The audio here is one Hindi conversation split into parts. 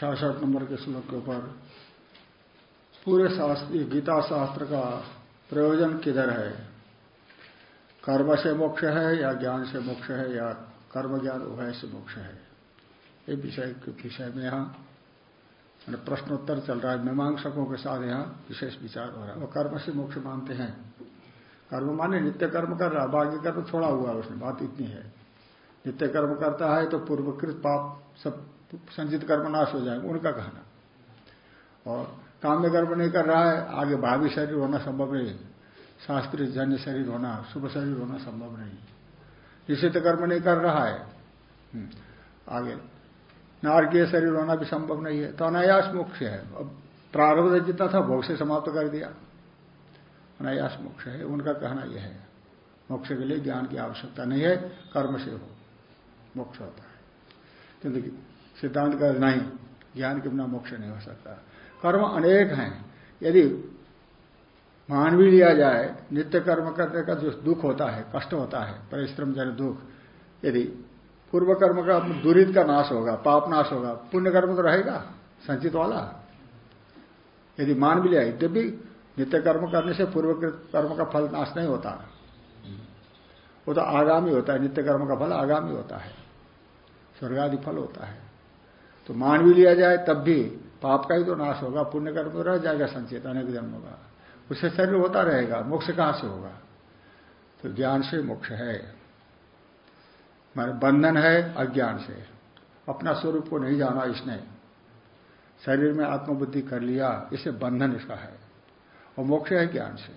छियासठ नंबर के श्लोक के ऊपर, पूरे शास्त्र, गीता शास्त्र का प्रयोजन किधर है? कर्म से मोक्ष है या ज्ञान से मोक्ष है या कर्म ज्ञान, उभय से मोक्ष है? ये विषय के विषय में यहाँ प्रश्नोत्तर चल रहा है मीमांसकों के साथ यहाँ विशेष विचार हो रहा है। वो कर्म से मोक्ष मानते हैं। कर्म माने नित्य कर्म कर रहा बाकी कर्म छोड़ा हुआ उसने, बात इतनी है। नित्य कर्म करता है तो पूर्वकृत पाप सब संचित कर्म नाश हो जाएँगे उनका कहना। और काम में कर्म नहीं कर रहा है आगे भावी शरीर होना संभव नहीं। शास्त्रीय जन्य शरीर होना शुभ शरीर होना संभव नहीं। निश्चित कर्म नहीं कर रहा है। हम्म, आगे। नारकीय शरीर होना भी संभव नहीं है। तो अनायास मोक्ष है। अब प्रारब्ध जितना था भोग से समाप्त कर दिया। अनायास मोक्ष है। उनका कहना यह है। मोक्ष के लिए ज्ञान की आवश्यकता नहीं है। कर्म से हो। मोक्ष होता है। क्योंकि सिद्धांत का नहीं, ज्ञान के बिना मोक्ष नहीं हो सकता। कर्म अनेक हैं। यदि मान भी लिया जाए, नित्य कर्म करने का जो दुख होता है, कष्ट होता है, परिश्रम जन दुख, यदि पूर्व कर्म का दुरित का नाश होगा, पाप नाश होगा, पुण्य कर्म तो रहेगा, संचित वाला। यदि मान भी लिया यद्यपि नित्य कर्म करने से पूर्व कर्म का फल नाश नहीं होता। वो तो आगामी होता है, नित्य कर्म का फल आगामी होता है। स्वर्गादि फल होता है। तो मान भी लिया जाए, तब भी पाप का ही तो नाश होगा पुण्य कर्म तो रह जाएगा संचित, अनेक जन्मों का उससे शरीर होता रहेगा, मोक्ष कहाँ से होगा? तो ज्ञान से मोक्ष है। माने बंधन है, अज्ञान से। अपना स्वरूप को नहीं जाना इसने। शरीर में आत्मबुद्धि कर लिया, इसे बंधन इसका है। और मोक्ष है ज्ञान से।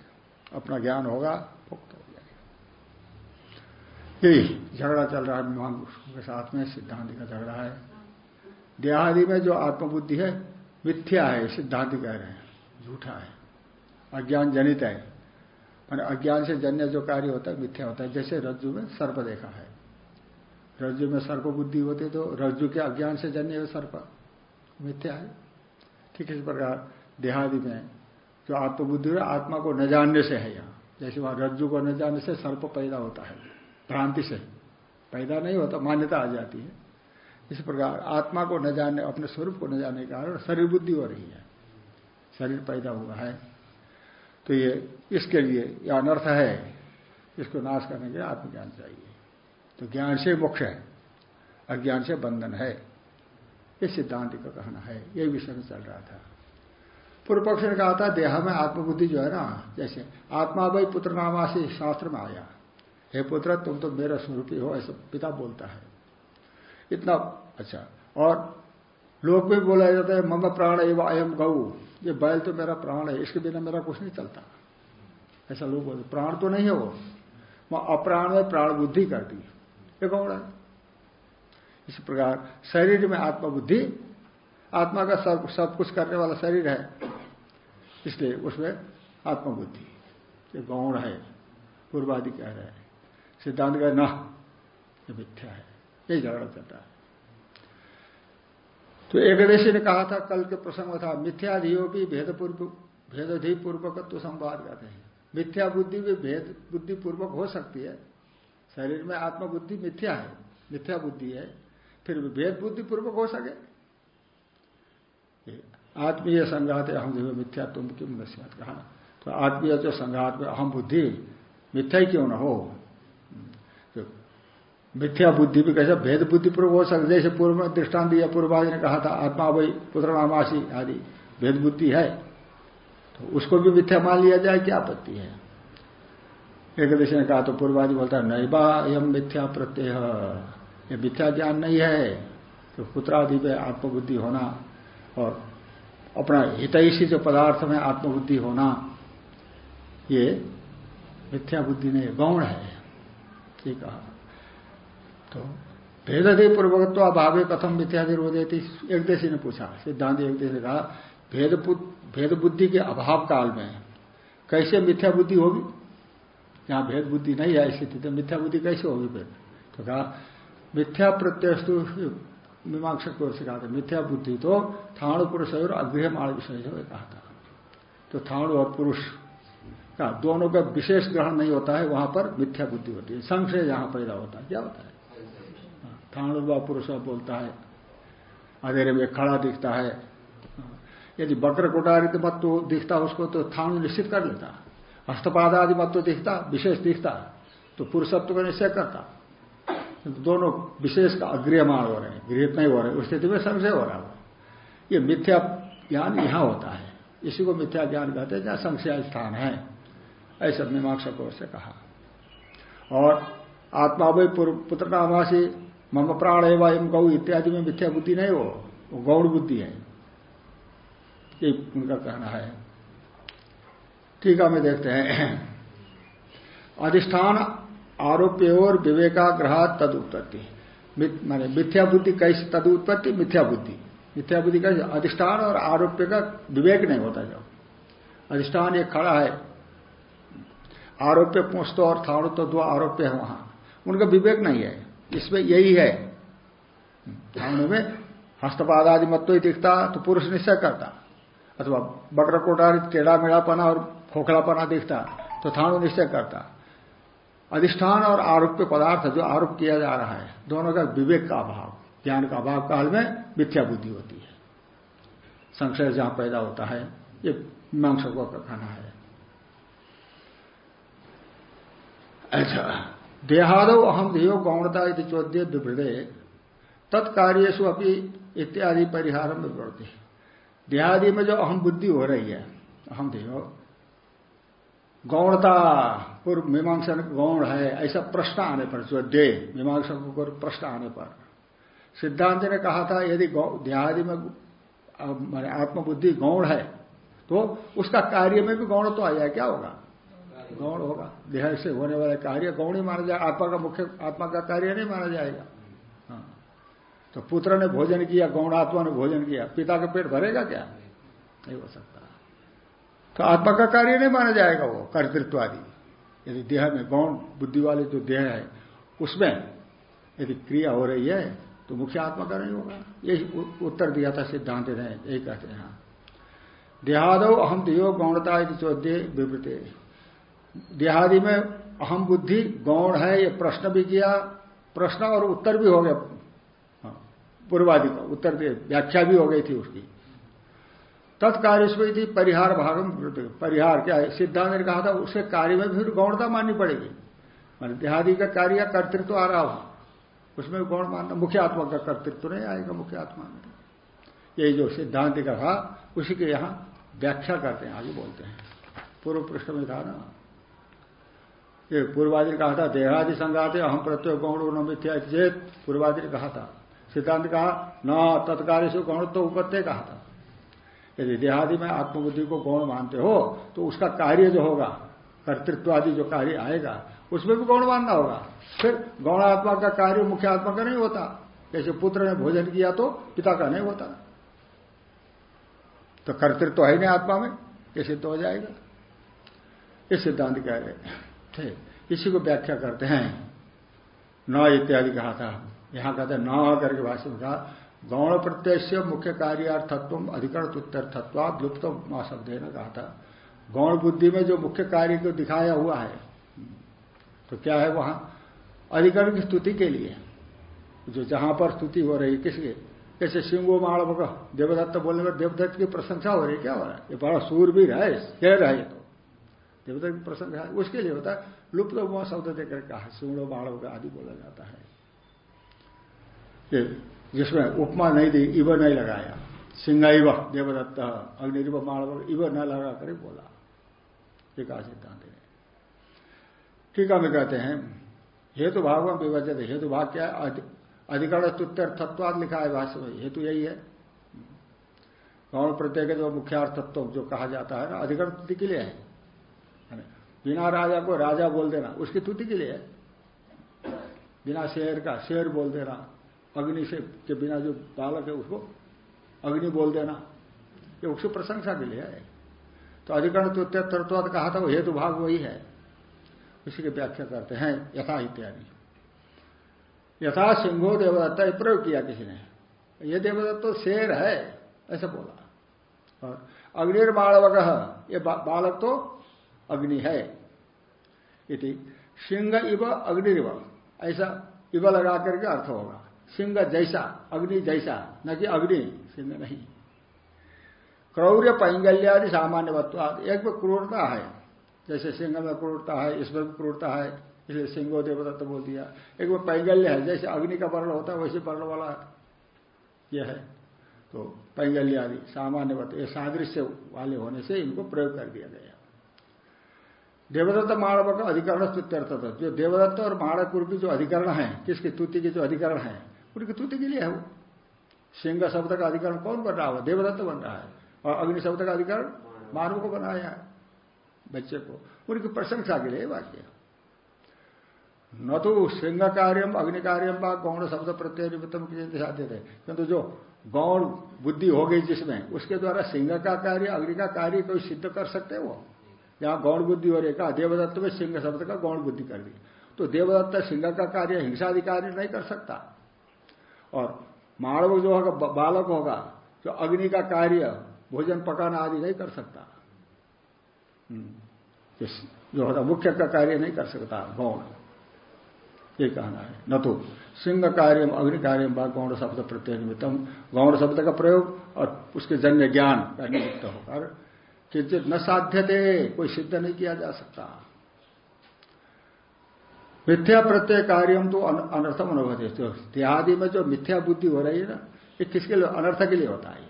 अपना ज्ञान होगा, मुक्त हो जाएगा। यही झगड़ा चल रहा है मीमांसकों के साथ में, सिद्धांत का झगड़ा है। देहादि में जो आत्मबुद्धि है, मिथ्या है सिद्धांत कह रहे हैं, झूठा है, अज्ञान जनित है। मान अज्ञान से जन्य जो कार्य होता है, मिथ्या होता है। जैसे रज्जु में सर्प देखा है। रज्जु में सर्प बुद्धि होती तो रज्जु के अज्ञान से जन्य है सर्प। मिथ्या है। ठीक इस प्रकार देहादि में जो आत्मबुद्धि है, आत्मा को न जानने से है यहाँ। जैसे वहाँ रज्जु को न जानने से सर्प पैदा होता है, भ्रांति से। पैदा नहीं होता, मान्यता आ जाती है। इस प्रकार आत्मा को न जानने अपने स्वरूप को न जानने के कारण शरीर बुद्धि हो रही है। शरीर पैदा हुआ है। तो ये इसके लिए यह अनर्थ है, इसको नाश करने के लिए आत्मज्ञान चाहिए। तो ज्ञान से मोक्ष है, अज्ञान से बंधन है। ये सिद्धांत का कहना है यही विषय में चल रहा था। पूर्व पक्ष ने कहा था, देहा में आत्मबुद्धि जो है ना, जैसे आत्मा भाई पुत्र नामा से शास्त्र में आया। हे पुत्र, तुम तो मेरा स्वरूपी हो, ऐसा पिता बोलता है। इतना। अच्छा और लोग में बोला जाता है, मम प्राण एवं अयम गऊ ये बैल तो मेरा प्राण है, इसके बिना मेरा कुछ नहीं चलता। ऐसा लोग बोलते प्राण तो नहीं है वो। वह अप्राण में प्राण बुद्धि कर दी ये गौण है? इस प्रकार शरीर में आत्मबुद्धि, आत्मा का सब सब कुछ करने वाला शरीर है। इसलिए उसमें आत्मबुद्धि। ये गौण है? पूर्वादि कह रहे हैं। सिद्धांत का न, ये मिथ्या है। यही झगड़ा चलता है। तो एकदेशी ने कहा था, कल के प्रसंग था मिथ्याधियो भी भेद पूर्व भेदधि पूर्वक तो संवाद कहते हैं। मिथ्या बुद्धि भी भेद बुद्धि पूर्वक हो सकती है। शरीर में आत्मबुद्धि मिथ्या है मिथ्या बुद्धि है, फिर भी भेद बुद्धि पूर्वक हो सके। आत्मीय संघात अहम जो मिथ्या तुम क्यों नशियात। कहा तो आत्मीय जो संघात में अहम बुद्धि, मिथ्या ही क्यों न हो? मिथ्या बुद्धि भी कैसे, भेद बुद्धि पूर्व हो सकते जैसे पूर्व में दृष्टान दिया पूर्वादि ने कहा था, आत्मा वही, पुत्र नामासी आदि। भेद बुद्धि है। तो उसको भी मिथ्या मान लिया जाए, क्या आपत्ति है? एक दिशा ने कहा तो पूर्वादि बोलता है नहीं बा यम मिथ्या प्रत्यय। ये मिथ्या ज्ञान नहीं है तो पुत्रादि में आत्मबुद्धि होना और अपना हितैषी जो पदार्थ में आत्मबुद्धि होना, ये मिथ्या बुद्धि नहीं, गौण है। ठीक कहा। तो भेदधि पूर्वकत्व अभावे कथम मिथ्यादि रोदेती एक देशी ने पूछा, सिद्धांत एक देशी ने कहा, भेद भेद बुद्धि के अभाव काल में कैसे मिथ्या बुद्धि होगी? जहाँ भेद बुद्धि नहीं है स्थिति, मिथ्या बुद्धि कैसे होगी फिर? तो कहा, मिथ्या प्रत्यस्तु मीमांसा की से कहा था, मिथ्या बुद्धि तो थाणु पुरुष और अगृह माण विषय कहा था। तो थाणु और पुरुष का दोनों का विशेष ग्रहण नहीं होता है, वहाँ पर मिथ्या बुद्धि होती है। संशय जहाँ पैदा होता है। क्या होता है? थाणु व पुरुष बोलता है। अंधेरे में खड़ा दिखता है। यदि बक्र कोटारित मत तो दिखता, उसको तो थाणु निश्चित कर लेता। हस्तपाद आदि मत तो दिखता, विशेष दिखता। तो पुरुषत्व का निश्चय करता। तो दोनों विशेष का अग्रियमान हो रहे हैं, गृहित नहीं हो रहे उस स्थिति में संशय हो रहा हो। ये मिथ्या ज्ञान यहाँ होता है। इसी को मिथ्या ज्ञान कहते हैं, जहाँ संशय स्थान है। ऐसा मीमांसकों से कहा। और आत्मा भाई पुत्र नामासी मम प्राण है एवं गौ इत्यादि में मिथ्या बुद्धि नहीं हो, वो गौड़ बुद्धि है। ये उनका कहना है। ठीक है देखते हैं। अधिष्ठान आरोप्य और विवेकाग्रह तद उत्पत्ति। माने मिथ्या बुद्धि कैसे तद उत्पत्ति, मिथ्या बुद्धि। मिथ्या बुद्धि कैसे अधिष्ठान और आरोप्य का विवेक नहीं होता जब अधिष्ठान एक खड़ा है। आरोप्य पुष्ट और थाणु तो दो आरोप्य है वहाँ। उनका विवेक नहीं है। इसमें यही है। धारणु में हस्तपाद आदि मत ही दिखता तो पुरुष निश्चय करता, अथवा बकर कोटारी टेढ़ा मेढ़ापना और खोखलापना दिखता तो थाणु निश्चय करता। अधिष्ठान और आरोप्य पदार्थ जो आरोप किया जा रहा है, दोनों का विवेक का अभाव, ज्ञान का अभाव काल में मिथ्या बुद्धि होती है। संशय जहाँ पैदा होता है, ये मीमांसकों का कहना है। अच्छा देहादो अहम ध्येयो गौणता चौद्य विभृदे तत्कार्यु अपनी इत्यादि परिहार में विवृति देहादि में जो अहम बुद्धि हो रही है अहम ध्येयो गौणता पूर्व मीमांसा गौण है, ऐसा प्रश्न आने पर जो दे मीमांसा को प्रश्न आने पर। सिद्धांत ने कहा था, यदि देहादि में आत्मबुद्धि गौण है तो उसका कार्य में भी गौण तो आ जाए क्या होगा? गौण होगा? देह से होने वाला कार्य गौण ही माना जाए? आत्मा का मुख्य आत्मा का कार्य नहीं माना जाएगा। हाँ। तो पुत्र ने भोजन किया गौण आत्मा ने भोजन किया? पिता का पेट भरेगा क्या? नहीं हो सकता। तो आत्मा का कार्य नहीं माना जाएगा वो कर्तृत्व आदि यदि देह में गौण बुद्धि वाले जो देह है, उसमें यदि क्रिया हो रही है तो मुख्य आत्मा का नहीं होगा। यही उत्तर दिया था सिद्धांत ने, यही कहते हैं। देहादो अहम दियो गौणता चौदह विवृते। देहादि में अहम बुद्धि गौण है ये प्रश्न भी किया प्रश्न और उत्तर भी हो गया हाँ, पूर्वादि का उत्तर व्याख्या भी हो गई थी उसकी। तत्कार्य परिहार भागम परिहार क्या है? सिद्धांत ने कहा था उसके कार्य में भी गौणता माननी पड़ेगी। मानी देहादि का कार्य या कर्तृत्व तो आ रहा हो उसमें गौण मानना मुख्य आत्मा का कर्तृत्व तो नहीं आएगा मुख्य आत्मा में यही जो सिद्धांत का था उसी के यहाँ व्याख्या करते हैं आगे बोलते हैं। पूर्व पृष्ठ में था ना ये पूर्वादि ने कहा था, देहादि संघाते हम प्रत्यय गौण न मिथ्या चेत पूर्वादि ने कहा था। सिद्धांत कहा, न तत्कार्य से गौण तो उपत्य कहा था। यदि देहादि में आत्मबुद्धि को गौण मानते हो तो उसका कार्य जो होगा कर्तृत्व आदि जो कार्य आएगा, उसमें भी गौण मानना होगा। फिर गौण आत्मा का कार्य मुख्य आत्मा का नहीं होता। जैसे पुत्र ने भोजन किया तो पिता का नहीं होता। तो कर्तृत्व है नहीं आत्मा में, ये सिद्ध हो जाएगा। ये सिद्धांत कह रहे थे। इसी को व्याख्या करते हैं। न इत्यादि कहा था। यहाँ कहते न करके भाषण में कहा, गौण प्रत्यय मुख्य कार्यार्थत्व अधिकरण उत्तर्थत्व लुप्त शब्द ने कहा था। गौण बुद्धि में जो मुख्य कार्य को दिखाया हुआ है तो क्या है वहाँ? अधिकरण की स्तुति के लिए। जो जहाँ पर स्तुति हो रही किसके? कैसे सिंगो माणव देवदत्त बोलने पर देवदत्त की प्रशंसा हो रही क्या हो रहा है? ये बड़ा सूरवीर है शेर है तो। देवता की प्रसंग है। उसके लिए होता है, लुप्त वह शब्द देकर कहा सिमड़ो बाणव का आदि बोला जाता है। जिसमें उपमा नहीं दी, इव नहीं लगाया। सिंह इव देवदत्त अग्निव माणव इव न लगा कर बोला। कहा सिद्धांत ने टीका में कहते हैं, हेतु भाव में विभाजित हेतु भाग क्या है? अधिकरण स्तुत्तर तत्वाद लिखा है भाष्य में, हेतु यही है। गौण प्रत्येक जो मुख्यार्थत्व जो कहा जाता है ना, अधिकरण के लिए है। बिना राजा को राजा बोल देना, उसकी तुति के लिए। है बिना शेर का शेर बोल देना, अग्नि से, के बिना जो बालक है उसको अग्नि बोल देना, ये उसकी प्रशंसा के लिए है। तो अधिकरण तो तत्व कहा था, वो हेतु भाग वही है। उसी की व्याख्या करते हैं, यथा इत्यादि। यथा सिंहो देवदत्ता प्रयोग किया किसी ने। ये देवदत्त तो शेर है, ऐसा बोला। और अग्निर्बाणवक ये बालक तो अग्नि है। इति। सिंह इव अग्निव ऐसा इव लगा करके अर्थ होगा। सिंह जैसा, अग्नि जैसा। न कि अग्नि, सिंह नहीं। क्रौर्य पैंगल्यादि सामान्य वत्वाद एक में क्रूरता है। जैसे सिंह में क्रूरता है इसमें भी क्रूरता है, इसलिए सिंहो देवदत्त बोल दिया। एक में पैंगल्य है, जैसे अग्नि का वर्ण होता है, वैसे वर्ण वाला यह है। तो पैंगल्य आदि सामान्य वत ये सादृश्य वाले होने से इनको प्रयोग कर दिया गया। देवदत्त माणव का अधिकरण स्तुत्यर्थ जो देवदत्त और माणकुर की जो अधिकरण है, किसकी तुति के जो अधिकरण है, उनकी तुति के लिए है वो। सिंह शब्द का अधिकरण कौन बन रहा है? देवदत्त बन रहा है। और अग्नि शब्द का अधिकरण मानव को बनाया है, बच्चे को। उनकी प्रशंसा के लिए वाक्य। न तो सिंह कार्यम, अग्नि कार्यम व गौण शब्द प्रत्यय निमित्तम की साध्य थे। किंतु जो गौण बुद्धि हो गई जिसमें, उसके द्वारा सिंह का कार्य, अग्नि का कार्य कोई सिद्ध कर सकते वो? जहाँ गौण बुद्धि हो रही देवदत्त में सिंह शब्द का गौण बुद्धि कर दी तो देवदत्त सिंह का कार्य हिंसादि कार्य नहीं कर सकता। और मानव जो होगा बालक होगा, जो अग्नि का कार्य, भोजन पकाना आदि नहीं कर सकता। हम्म। जो होता मुख्य का कार्य नहीं कर सकता, गौण। ये कहना है। न तो सिंह कार्य अग्नि कार्य गौण शब्द प्रत्यय निमित्तम। गौण शब्द का प्रयोग और उसके जन्य ज्ञान का निमित्त होकर किंचित न साध्य थे कोई सिद्ध नहीं किया जा सकता। मिथ्या प्रत्यय कार्यम तो अनर्थम अनुभव तो देहादि में जो मिथ्या बुद्धि हो रही है ना, ये किसके लिए, अनर्थ के लिए होता है।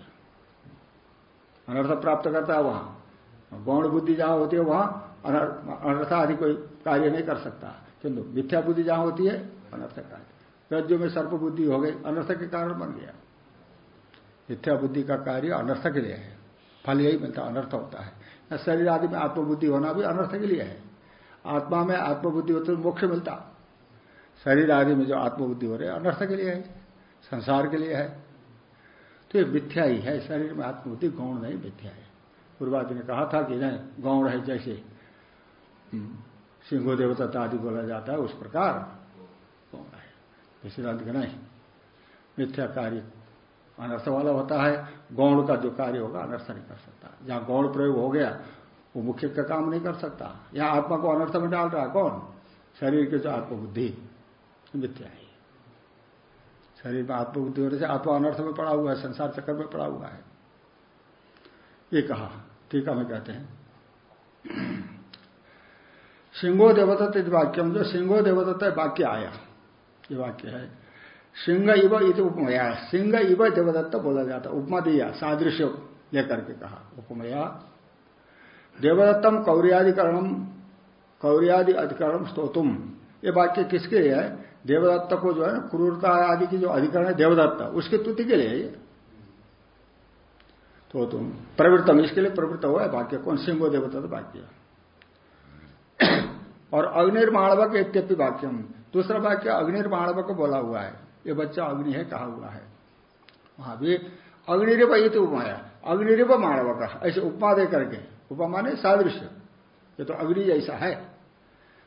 अनर्थ प्राप्त करता है वहाँ। गौण बुद्धि जहाँ होती है, वहाँ अनर्थ आदि कोई कार्य नहीं कर सकता। किंतु मिथ्या बुद्धि जहाँ होती है, अनर्थ कार्य। रज्जु में सर्प बुद्धि हो गई, अनर्थ के कारण बन गया। मिथ्या बुद्धि का कार्य अनर्थ के लिए है। फल यही मिलता अनर्थ होता है। शरीर आदि में आत्मबुद्धि होना भी अनर्थ के लिए है। आत्मा में आत्मबुद्धि होती तो मोक्ष मिलता। शरीर आदि में जो आत्मबुद्धि हो रही है अनर्थ के लिए है। संसार के लिए है। तो ये मिथ्या ही है शरीर में आत्मबुद्धि गौण नहीं मिथ्या है। पूर्वादि ने कहा था कि नहीं गौण है जैसे हम्म, सिंहो देवता आदि बोला जाता है उस प्रकार गौण है। विश्रांत नहीं मिथ्या कार्य अनर्थ वाला होता है, गौण का जो कार्य होगा, अनर्थ नहीं कर सकता। जहाँ गौण प्रयोग हो गया, वो मुख्य का काम नहीं कर सकता। यहाँ आत्मा को अनर्थ में डाल रहा है, कौन? शरीर के जो आत्मबुद्धि, मिथ्या है। शरीर में आत्मबुद्धि होने से आत्मा अनर्थ में पड़ा हुआ है, संसार चक्कर में पड़ा हुआ है। ये कहा टीका में कहते हैं। सिंहो देवदत्त वाक्यम, जो सिंहो देवदत्त वाक्य आया, ये वाक्य है। सिंह इव इत उपमया। सिंह इव देवदत्त बोला जाता उपमा दिया, सादृश्य लेकर के कहा, उपमया। देवदत्तम कौरियाधिकरणम कौरियादि अधिकरण स्तोतुम। ये वाक्य किसके लिए है? देवदत्त को जो है, क्रूरता आदि की जो अधिकरण है, देवदत्त। उसकी तुति के लिए ये। तो तुम प्रवृत्तम, इसके लिए प्रवृत्त हुआ है वाक्य। कौन? सिंह देवदत्त वाक्य। और अग्निर्माणवक इत्यपि वाक्यम। दूसरा वाक्य अग्निर्माणवक बोला हुआ है। ये बच्चा अग्नि है कहा हुआ है। वहाँ भी अग्निरिप तो उपमा उपमाया अग्निरिप का ऐसे उपमा दे करके। उपमा ने सादृश्य ये तो अग्नि जैसा है।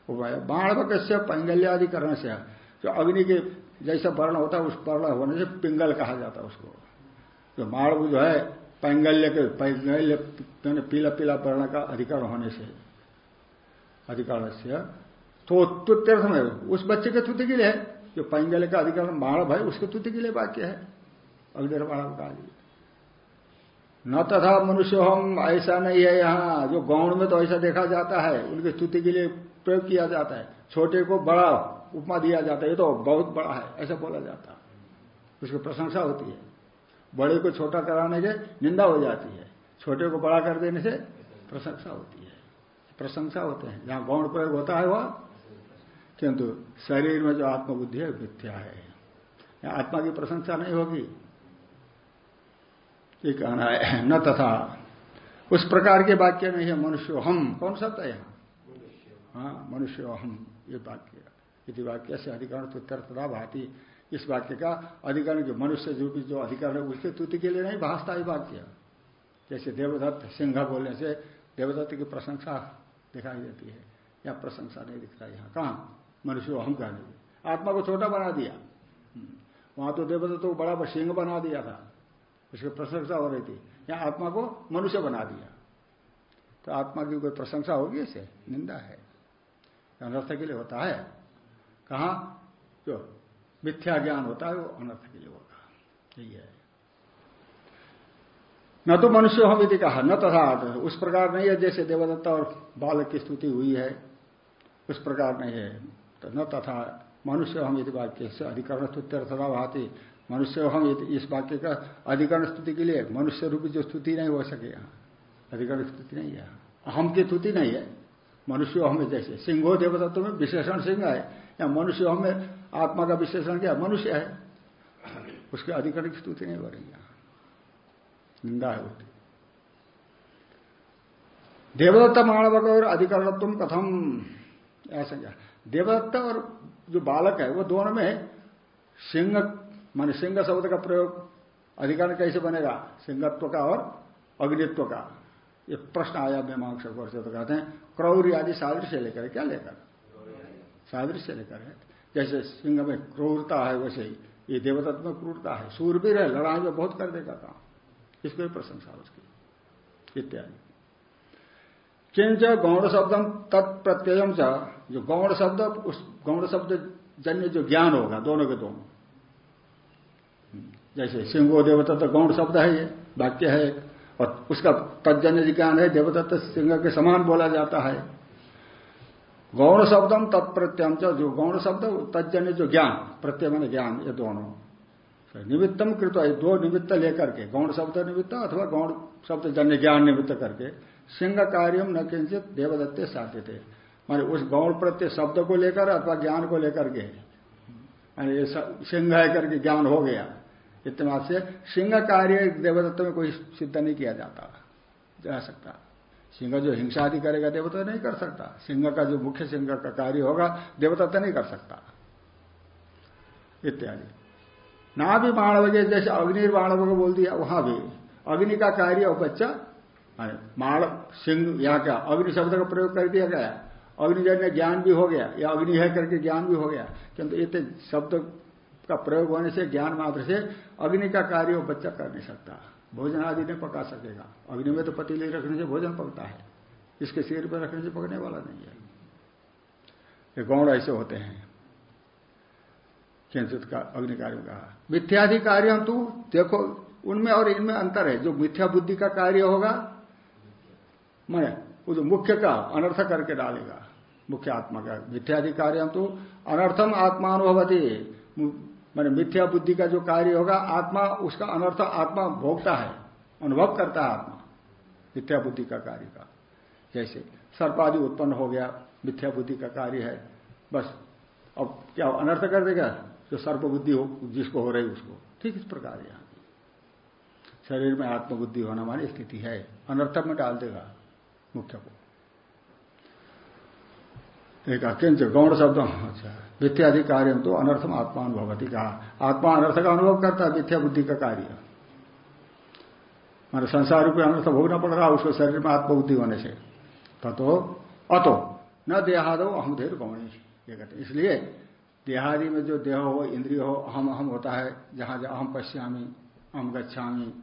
उपाय बाणवक से पैंगल्याधिकरण से। जो अग्नि के जैसा वर्ण होता है, उस वर्ण होने से पिंगल कहा जाता है उसको। जो माणव जो है, पैंगल्य के, पैंगल्य पीला पीला वर्ण का अधिकार होने से। अधिकार से। तो तुत्यर्थ में उस बच्चे के तुति के लिए है। जो पैंगल्य का अधिकरण माणव है उसके तुति के लिए वाक्य है। अग्निर्माणव का न तथा मनुष्य हम ऐसा नहीं है यहाँ। जो गौण में तो ऐसा देखा जाता है, उनकी स्तुति के लिए प्रयोग किया जाता है। छोटे को बड़ा उपमा दिया जाता है, ये तो बहुत बड़ा है, ऐसा बोला जाता है। उसकी प्रशंसा होती है। बड़े को छोटा कराने से निंदा हो जाती है। छोटे को बड़ा कर देने से प्रशंसा होती है। प्रशंसा होते हैं। जहाँ गौण प्रयोग होता है, वह किंतु शरीर में जो आत्मबुद्धि है, मिथ्या है। आत्मा की प्रशंसा नहीं होगी। ये कहना है, न तथा। उस प्रकार के वाक्य नहीं है मनुष्य हम कौन शब्द है? यहाँ हाँ मनुष्य हम ये वाक्य। यदि वाक्य से अधिकरण तो तथा भाती। इस वाक्य का अधिकरण के मनुष्य जो भी जो अधिकरण है, उसके तुति के लिए नहीं भाषता ही वाक्य। जैसे देवदत्त सिंह बोलने से देवदत्त की प्रशंसा दिखाई देती है। या प्रशंसा नहीं दिख रहा यहाँ। कहा? मनुष्य अहम कहने आत्मा को छोटा बना दिया। वहाँ तो देवदत्त को बड़ा सिंह बना दिया था। उसकी प्रशंसा हो रही थी। यहाँ आत्मा को मनुष्य बना दिया। तो आत्मा की कोई प्रशंसा होगी इसे निंदा है। अनर्थ के लिए होता है। कहा? जो मिथ्या ज्ञान होता है, वो अनर्थ के लिए होगा। यही है। न तो मनुष्य हम यदि कहा, न तथा। उस प्रकार नहीं है जैसे देवदत्ता और बालक की स्तुति हुई है। उस प्रकार नहीं है। तो न तथा मनुष्य हम यदि वाक्य से अधिकरण स्तुति अर्थता भाती मनुष्य हम इस वाक्य का अधिकरण स्तुति के लिए मनुष्य रूपी जो स्तुति नहीं हो सके यहाँ। अधिकरण स्तुति नहीं है। अहम की स्तुति नहीं है। मनुष्य हम जैसे सिंहो देवदत्तों में विशेषण सिंह है। या मनुष्य हम आत्मा का विशेषण क्या? मनुष्य है। उसके अधिकरण की स्तुति नहीं हो रही निंदा है उसकी देवदत्त मानवक और अधिकरणत्व कथम? ऐसा क्या? देवदत्त और जो बालक है, वो दोनों में सिंह, मान सिंह शब्द का प्रयोग अधिकरण कैसे बनेगा? सिंहत्व का और अग्नित्व का। ये प्रश्न आया मीमांसा वर्ष तो कहते हैं क्रौर्य आदि सादृश्य लेकर क्या लेकर? सादृश्य लेकर है। जैसे सिंह में क्रूरता है, वैसे ही। ये देवदत्त में क्रूरता है। सूरवीर है लड़ाई में बहुत कर देगा काम। इसको भी प्रशंसा उसकी। इत्यादि। किंच गौण शब्दम तत्प्रत्ययम च जो गौण शब्द, उस गौण शब्द जन्य जो ज्ञान होगा, दोनों के दोनों। जैसे सिंहो देवता तो गौण शब्द है, ये वाक्य है, और उसका तजन्य ज्ञान है, देवदत्त सिंह के समान बोला जाता है। गौण शब्दम तत्प्रत्यम जो गौण शब्द तजन्य जो ज्ञान, प्रत्यय ज्ञान, ये दोनों। निमित्तम कृत दो निमित्त लेकर के, गौण शब्द निमित्त अथवा गौण शब्द जन्य ज्ञान निमित्त करके, सिंह कार्यम न किंचित देवदत्ते साध्य थे माने उस गौण प्रत्यय शब्द को लेकर अथवा ज्ञान को लेकर के। ये सिंह है करके ज्ञान हो गया। इतना से सिंह कार्य देवदत्त में कोई सिद्ध नहीं किया जाता। जा सकता। सिंह जो हिंसा आदि करेगा देवता नहीं कर सकता। सिंह का जो मुख्य सिंह का कार्य होगा, देवदत्त नहीं कर सकता। इत्यादि। ना भी माणव जैसे अग्नि माणव को बोल दिया, वहाँ भी अग्नि का कार्य और बच्चा माण सिंह यहाँ क्या अग्नि शब्द का प्रयोग कर दिया गया। अग्निजन्य ज्ञान भी हो गया, या अग्नि है करके ज्ञान भी हो गया, किंतु इतने शब्द का प्रयोग होने से, ज्ञान मात्र से अग्नि का कार्य वो बच्चा कर नहीं सकता। भोजन आदि नहीं पका सकेगा। अग्नि में तो पतीले रखने से भोजन पकता है। इसके सिर पर रखने से पकने वाला नहीं है। ये गौण ऐसे होते हैं। किंचित का अग्नि कार्य कहा मिथ्यादि कार्य तो देखो, उनमें और इनमें अंतर है। जो मिथ्या बुद्धि का कार्य होगा मैं वो जो मुख्य का अनर्थ करके डालेगा। मुख्य आत्मा का। मिथ्यादि कार्य तो अनर्थम आत्मानुभवती मैंने मिथ्या बुद्धि का जो कार्य होगा, आत्मा, उसका अनर्थ आत्मा भोगता है, अनुभव करता है आत्मा, मिथ्या बुद्धि का कार्य का। जैसे सर्पादि उत्पन्न हो गया, मिथ्या बुद्धि का कार्य है, बस। अब क्या अनर्थ कर देगा? जो सर्प बुद्धि हो, जिसको हो रही उसको। ठीक इस प्रकार यहाँ। शरीर में आत्मबुद्धि होना मानी स्थिति है। अनर्थक में डाल देगा मुख्य को। एक किंच गौण शब्द। अच्छा। मिथ्यादि कार्य तो अनर्थम आत्मान भवती। कहा, आत्मा अनर्थ का अनुभव करता है, मिथ्या बुद्धि का कार्य। मान संसार रूपी अनर्थ भोगना पड़ रहा उसको शरीर में आत्मबुद्धि होने से। तथो अतो, न देहादो अहम देर गौणी ये कहते इसलिए देहादि में जो देह हो, इंद्रिय हो, अहम अहम होता है, जहाँ जहाँ अहम पश्यामी अहम गच्छामी,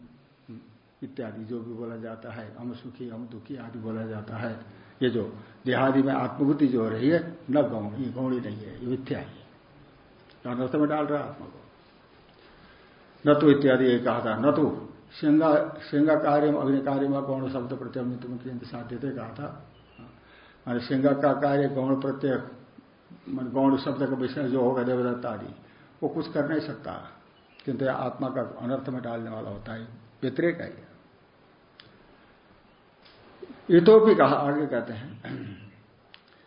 इत्यादि जो भी बोला जाता है हम सुखी हम दुखी आदि बोला जाता है। ये जो देहादि में आत्मबुद्धि जो हो रही है, न गौणी गौणी नहीं है, ये मिथ्या ही अनर्थ में डाल रहा आत्मा को। न तो इत्यादि ये कहा था, न तो सिंगा कार्य अग्नि कार्य में गौण शब्द प्रत्यय तुम साध्य थे कहा था। मान सिंह का कार्य गौण प्रत्यय गौण शब्द का विषय जो होगा, देवदत्ता आदि, वो कुछ कर नहीं सकता। किंतु आत्मा का अनर्थ में डालने वाला होता है, व्यतिरेक है इतोपि कहा, आगे कहते हैं।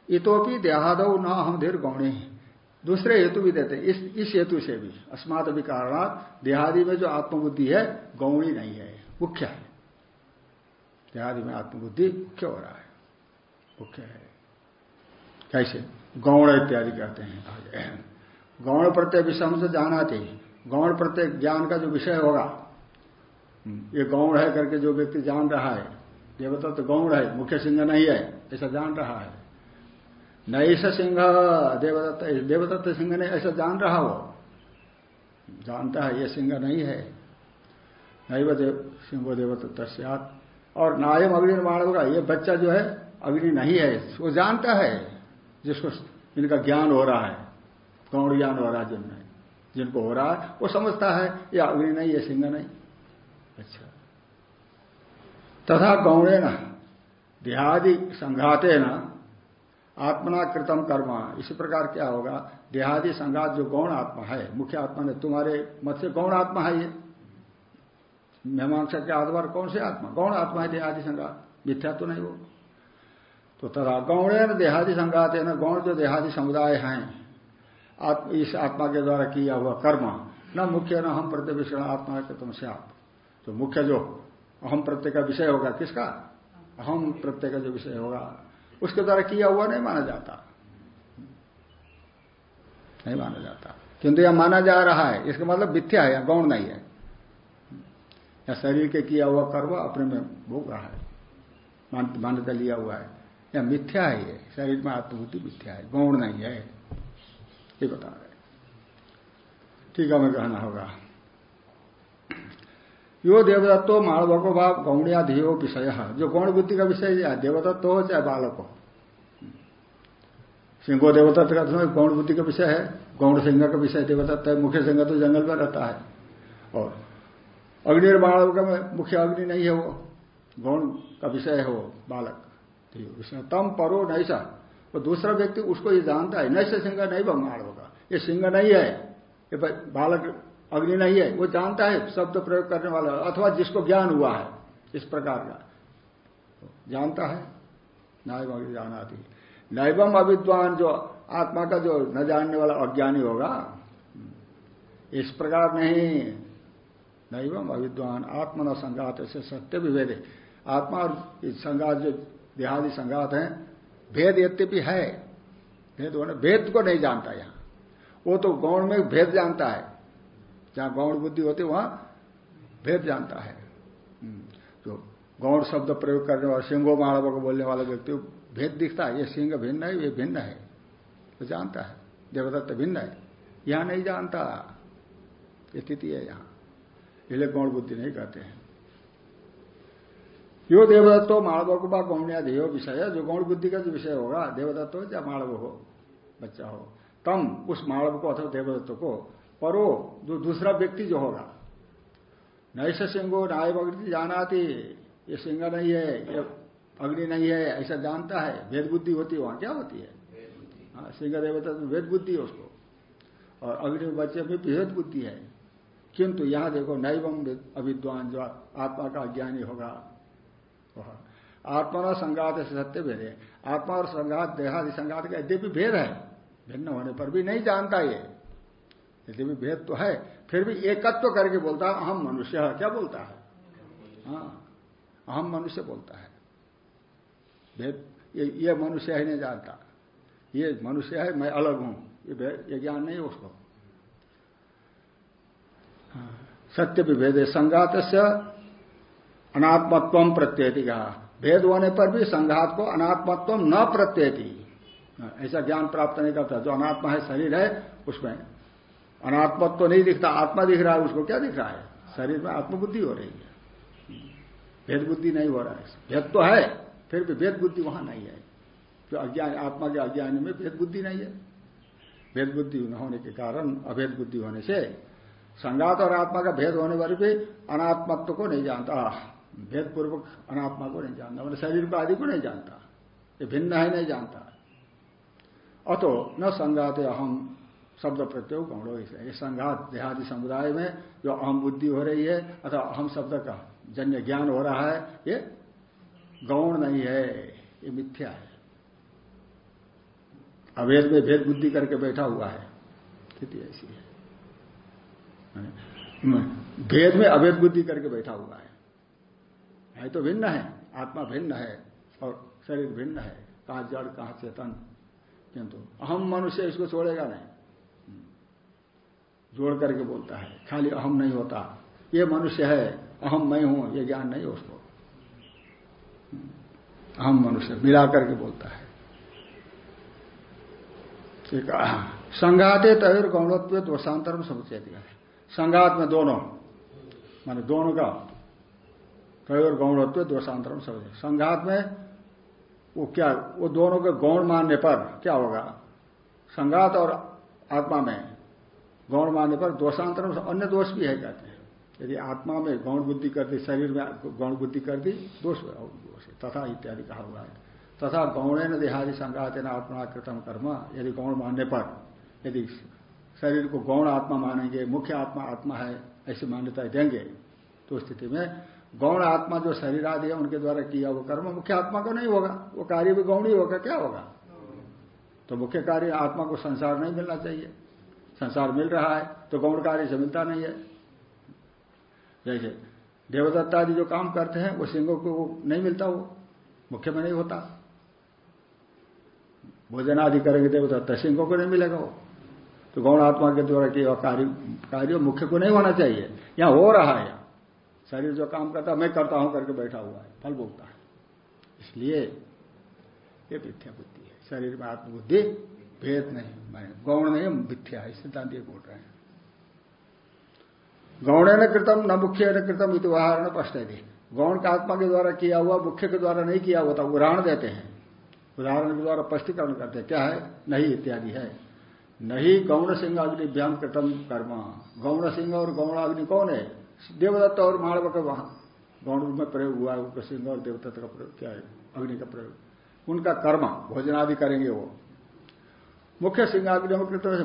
इतोपि देहादो न हम धीर गौणी दूसरे हेतु भी देते, इस इस हेतु से भी। अस्मात भी कारणात देहादि में जो आत्मबुद्धि है, गौणी नहीं है, मुख्य है। देहादि में आत्मबुद्धि मुख्य हो रहा है। मुख्य है। कैसे? गौण इत्यादि कहते हैं। गौण प्रत्यय विषम से जाना थी गौण प्रत्यय ज्ञान का जो विषय होगा, ये गौण है करके जो व्यक्ति जान रहा है देवता तो गौण है, मुख्य सिंह नहीं है, ऐसा जान रहा है। नैस सिंह, देवदत्त देवदत्त सिंह ने ऐसा जान रहा हो। जानता है ये सिंह नहीं है। नैव देव, सिंह देवदत्त और नायम अग्नि मानव का ये बच्चा जो है अग्नि नहीं है, वो जानता है, जिसको इनका ज्ञान हो रहा है गौण ज्ञान हो रहा है जिनको हो रहा है, वो समझता है, ये अग्नि नहीं, ये सिंह नहीं। अच्छा। तथा गौणे न देहादि संघाते न आत्मना कृतम कर्म। इसी प्रकार क्या होगा? देहादि संघात जो गौण आत्मा है, मुख्य आत्मा ने तुम्हारे मत से गौण आत्मा है ये। मीमांसा के आधार कौन से आत्मा? गौण आत्मा है देहादि संघात। मिथ्या तो नहीं वो। तो तथा गौणे देहादि संघात है ना गौण जो देहादि समुदाय हैं इस आत्मा के द्वारा किया हुआ कर्म, न मुख्य न हम प्रत्यविषण आत्मा के तुम से आप। तो मुख्य जो अहम प्रत्यय का विषय होगा किसका? अहम प्रत्यय का जो विषय होगा। उसके द्वारा किया हुआ नहीं माना जाता। नहीं माना जाता। किंतु यह माना जा रहा है। इसका मतलब मिथ्या है या गौण नहीं है। या शरीर के किया हुआ कर्म अपने में भोग रहा है। मान्यता लिया हुआ है। या मिथ्या है ये। शरीर में आत्मभूति मिथ्या है। गौण नहीं है। ये बता रहे ठीक है मैं कहना होगा। यो देवदत्तो मानवको भाव गौणिया धियो विषय। जो गौण बुद्धि का विषय है देवदत्त हो चाहे बालक हो। सिंह देवदत्त का तो गौण बुद्धि का विषय है, गौण सिंह का विषय देवदत्त है, मुख्य सिंह तो जंगल में रहता है। और अग्नि और बालक का मुख्य अग्नि नहीं है वो, गौण का विषय है वो, बालक। तम परो नैसा वो दूसरा व्यक्ति उसको ये जानता है नैसे सिंह नहीं बंगाल होगा ये सिंह नहीं है। ये बालक अग्नि नहीं है, वो जानता है, शब्द प्रयोग करने वाला अथवा जिसको ज्ञान हुआ है, इस प्रकार का। जानता है, नायब अग्नि जाना थी नैवम अविद्वान जो आत्मा का जो न जानने वाला अज्ञानी होगा, इस प्रकार नहीं। नैवम अविद्वान, आत्मा न संघात ऐसे सत्य विभेद आत्मा और संघात जो देहादि संघात है, भेद यद्यपि है, भेद होने भेद को नहीं जानता यहाँ। वो तो गौण में भेद जानता है। जहाँ गौण बुद्धि होती है वहाँ भेद जानता है। हम्म, जो गौण शब्द प्रयोग करने वाला सिंगो माणव को बोलने वाला व्यक्ति भेद दिखता है ये सिंह भिन्न है ये भिन्न है तो जानता है देवदत्त भिन्न है यहाँ नहीं जानता। स्थिति है यहाँ इसलिए गौण बुद्धि नहीं कहते हैं। यो देवदत्तो माणव को बा गौण्याधेय विषय जो गौण बुद्धि का जो विषय होगा देवदत्त हो या माणव हो बच्चा हो तम उस माणव को अथवा देवदत्त को परो जो दूसरा व्यक्ति जो होगा। नैश सिंहो नाय अग्नि जाना थी ये सिंह नहीं है, ये अग्नि नहीं है, ऐसा जानता है भेद बुद्धि होती है, वहाँ क्या होती है? हाँ सिंह देवता तो भेद बुद्धि है उसको। और अग्नि बच्चे में भेद बुद्धि है। किंतु यहाँ देखो नैवम अविद्वान जो आत्मा का अज्ञानी होगा आत्मा और संघात से सत्य भेद है। आत्मा और संघात, देहादि संघात का यद्यपि भेद है, भिन्न होने पर भी नहीं जानता ये। यद्यपि भेद तो है फिर भी एकत्व तो करके बोलता है अहम मनुष्य क्या बोलता है? हाँ अहम मनुष्य बोलता है। भेद ये, ये मनुष्य ही नहीं जानता। ये मनुष्य है मैं अलग हूँ। ये, ये ज्ञान नहीं उसको। हाँ, सत्य विभेद है संघात अनात्मत्व प्रत्येति कहा। भेद होने पर भी संघात को अनात्मत्व न प्रत्येति। ऐसा ज्ञान प्राप्त नहीं करता। जो अनात्मा है शरीर है उसमें अनात्मत्व तो नहीं दिखता, आत्मा दिख रहा है, उसको क्या दिख रहा है? शरीर में आत्मबुद्धि हो रही है। भेद बुद्धि नहीं हो रहा है। भेद तो है, फिर भी भेद बुद्धि वहाँ नहीं है। जो अज्ञान, आत्मा के अज्ञान में भेद बुद्धि नहीं है। भेद बुद्धि न होने के कारण अभेद बुद्धि होने से संगात और आत्मा का भेद होने पर भी अनात्मत्व को नहीं जानता। भेद पूर्वक अनात्मा को नहीं जानता मतलब शरीर को आदि को नहीं जानता। ये भिन्न है, नहीं जानता। अतो न संगात अहम। शब्द प्रत्यय गौड़ो ये संघात, देहादि समुदाय में जो अहम बुद्धि हो रही है, अथवा अहम शब्द का जन्य ज्ञान हो रहा है, ये गौण नहीं है, ये मिथ्या है। अवेद में भेद बुद्धि करके बैठा हुआ है। स्थिति ऐसी है। भेद में अवेद बुद्धि करके बैठा हुआ है। है तो भिन्न है, आत्मा भिन्न है, और शरीर भिन्न है, कहा जड़, कहा चेतन, किंतु अहम मनुष्य इसको छोड़ेगा नहीं। जोड़ करके बोलता है, खाली अहम नहीं होता। ये मनुष्य है, अहम मैं हूँ, ये ज्ञान नहीं उसको। अहम मनुष्य, मिला करके बोलता है। ठीक है। संघाते तय गौणत्व दोषांतरम समुचय दिया संघात में दोनों, माने दोनों का तय गौणत्व दोषांतरम समझे संघात में वो क्या, वो दोनों के गौण मानने पर क्या होगा? संघात और आत्मा में गौण मानने पर दोषांतर अन्य दोष भी है कहते हैं। यदि आत्मा में गौण बुद्धि कर दी, शरीर में गौण बुद्धि कर दी, दोष दोष तथा इत्यादि कहा हुआ है। तथा गौणे न देहादि संघात न आत्मा कृतम कर्म। यदि गौण मानने पर, यदि शरीर को गौण आत्मा मानेंगे, मुख्य आत्मा आत्मा है, ऐसी मान्यता देंगे तो स्थिति में गौण आत्मा जो शरीर आदि है, उनके द्वारा किया वो कर्म मुख्य आत्मा को नहीं होगा। वो कार्य भी गौण ही होगा, क्या होगा? तो मुख्य कार्य आत्मा को संसार नहीं मिलना चाहिए। संसार मिल रहा है तो गौण कार्य से मिलता नहीं है। जैसे देवदत्ता आदि जो काम करते हैं, वो सिंहों को नहीं मिलता, वो मुख्य में नहीं होता। भोजन आदि करेंगे देवदत्ता, सिंहों को नहीं मिलेगा वो। तो गौण आत्मा के द्वारा किया कार्य कार्य मुख्य को नहीं होना चाहिए। यहाँ हो रहा है। शरीर जो काम करता मैं करता हूँ करके बैठा हुआ है, फल भोगता है। इसलिए ये मिथ्या बुद्धि है। शरीर में आत्मबुद्धि भेद नहीं, मैंने गौण नहीं मिथ्या है, सिद्धांत ये बोल रहे हैं। गौण न कृतम, न मुख्य न कृतम इतवाहरण स्पष्ट है गौण का आत्मा के द्वारा किया हुआ, मुख्य के द्वारा नहीं किया हुआ था उदाहरण देते हैं। उदाहरण के द्वारा स्पष्टीकरण करते हैं, क्या है? नहीं इत्यादि है। नहीं गौण सिंह अग्नि अग्निभ्याम कृतम कर्म। गौण सिंह और गौण अग्नि कौन है? देवदत्त और माणव का वहाँ। गौण रूप में प्रयोग हुआ है सिंह और देवदत्त का प्रयोग, क्या है? अग्नि का प्रयोग। उनका कर्म भोजन आदि करेंगे वो। मुख्य सिंह अग्नि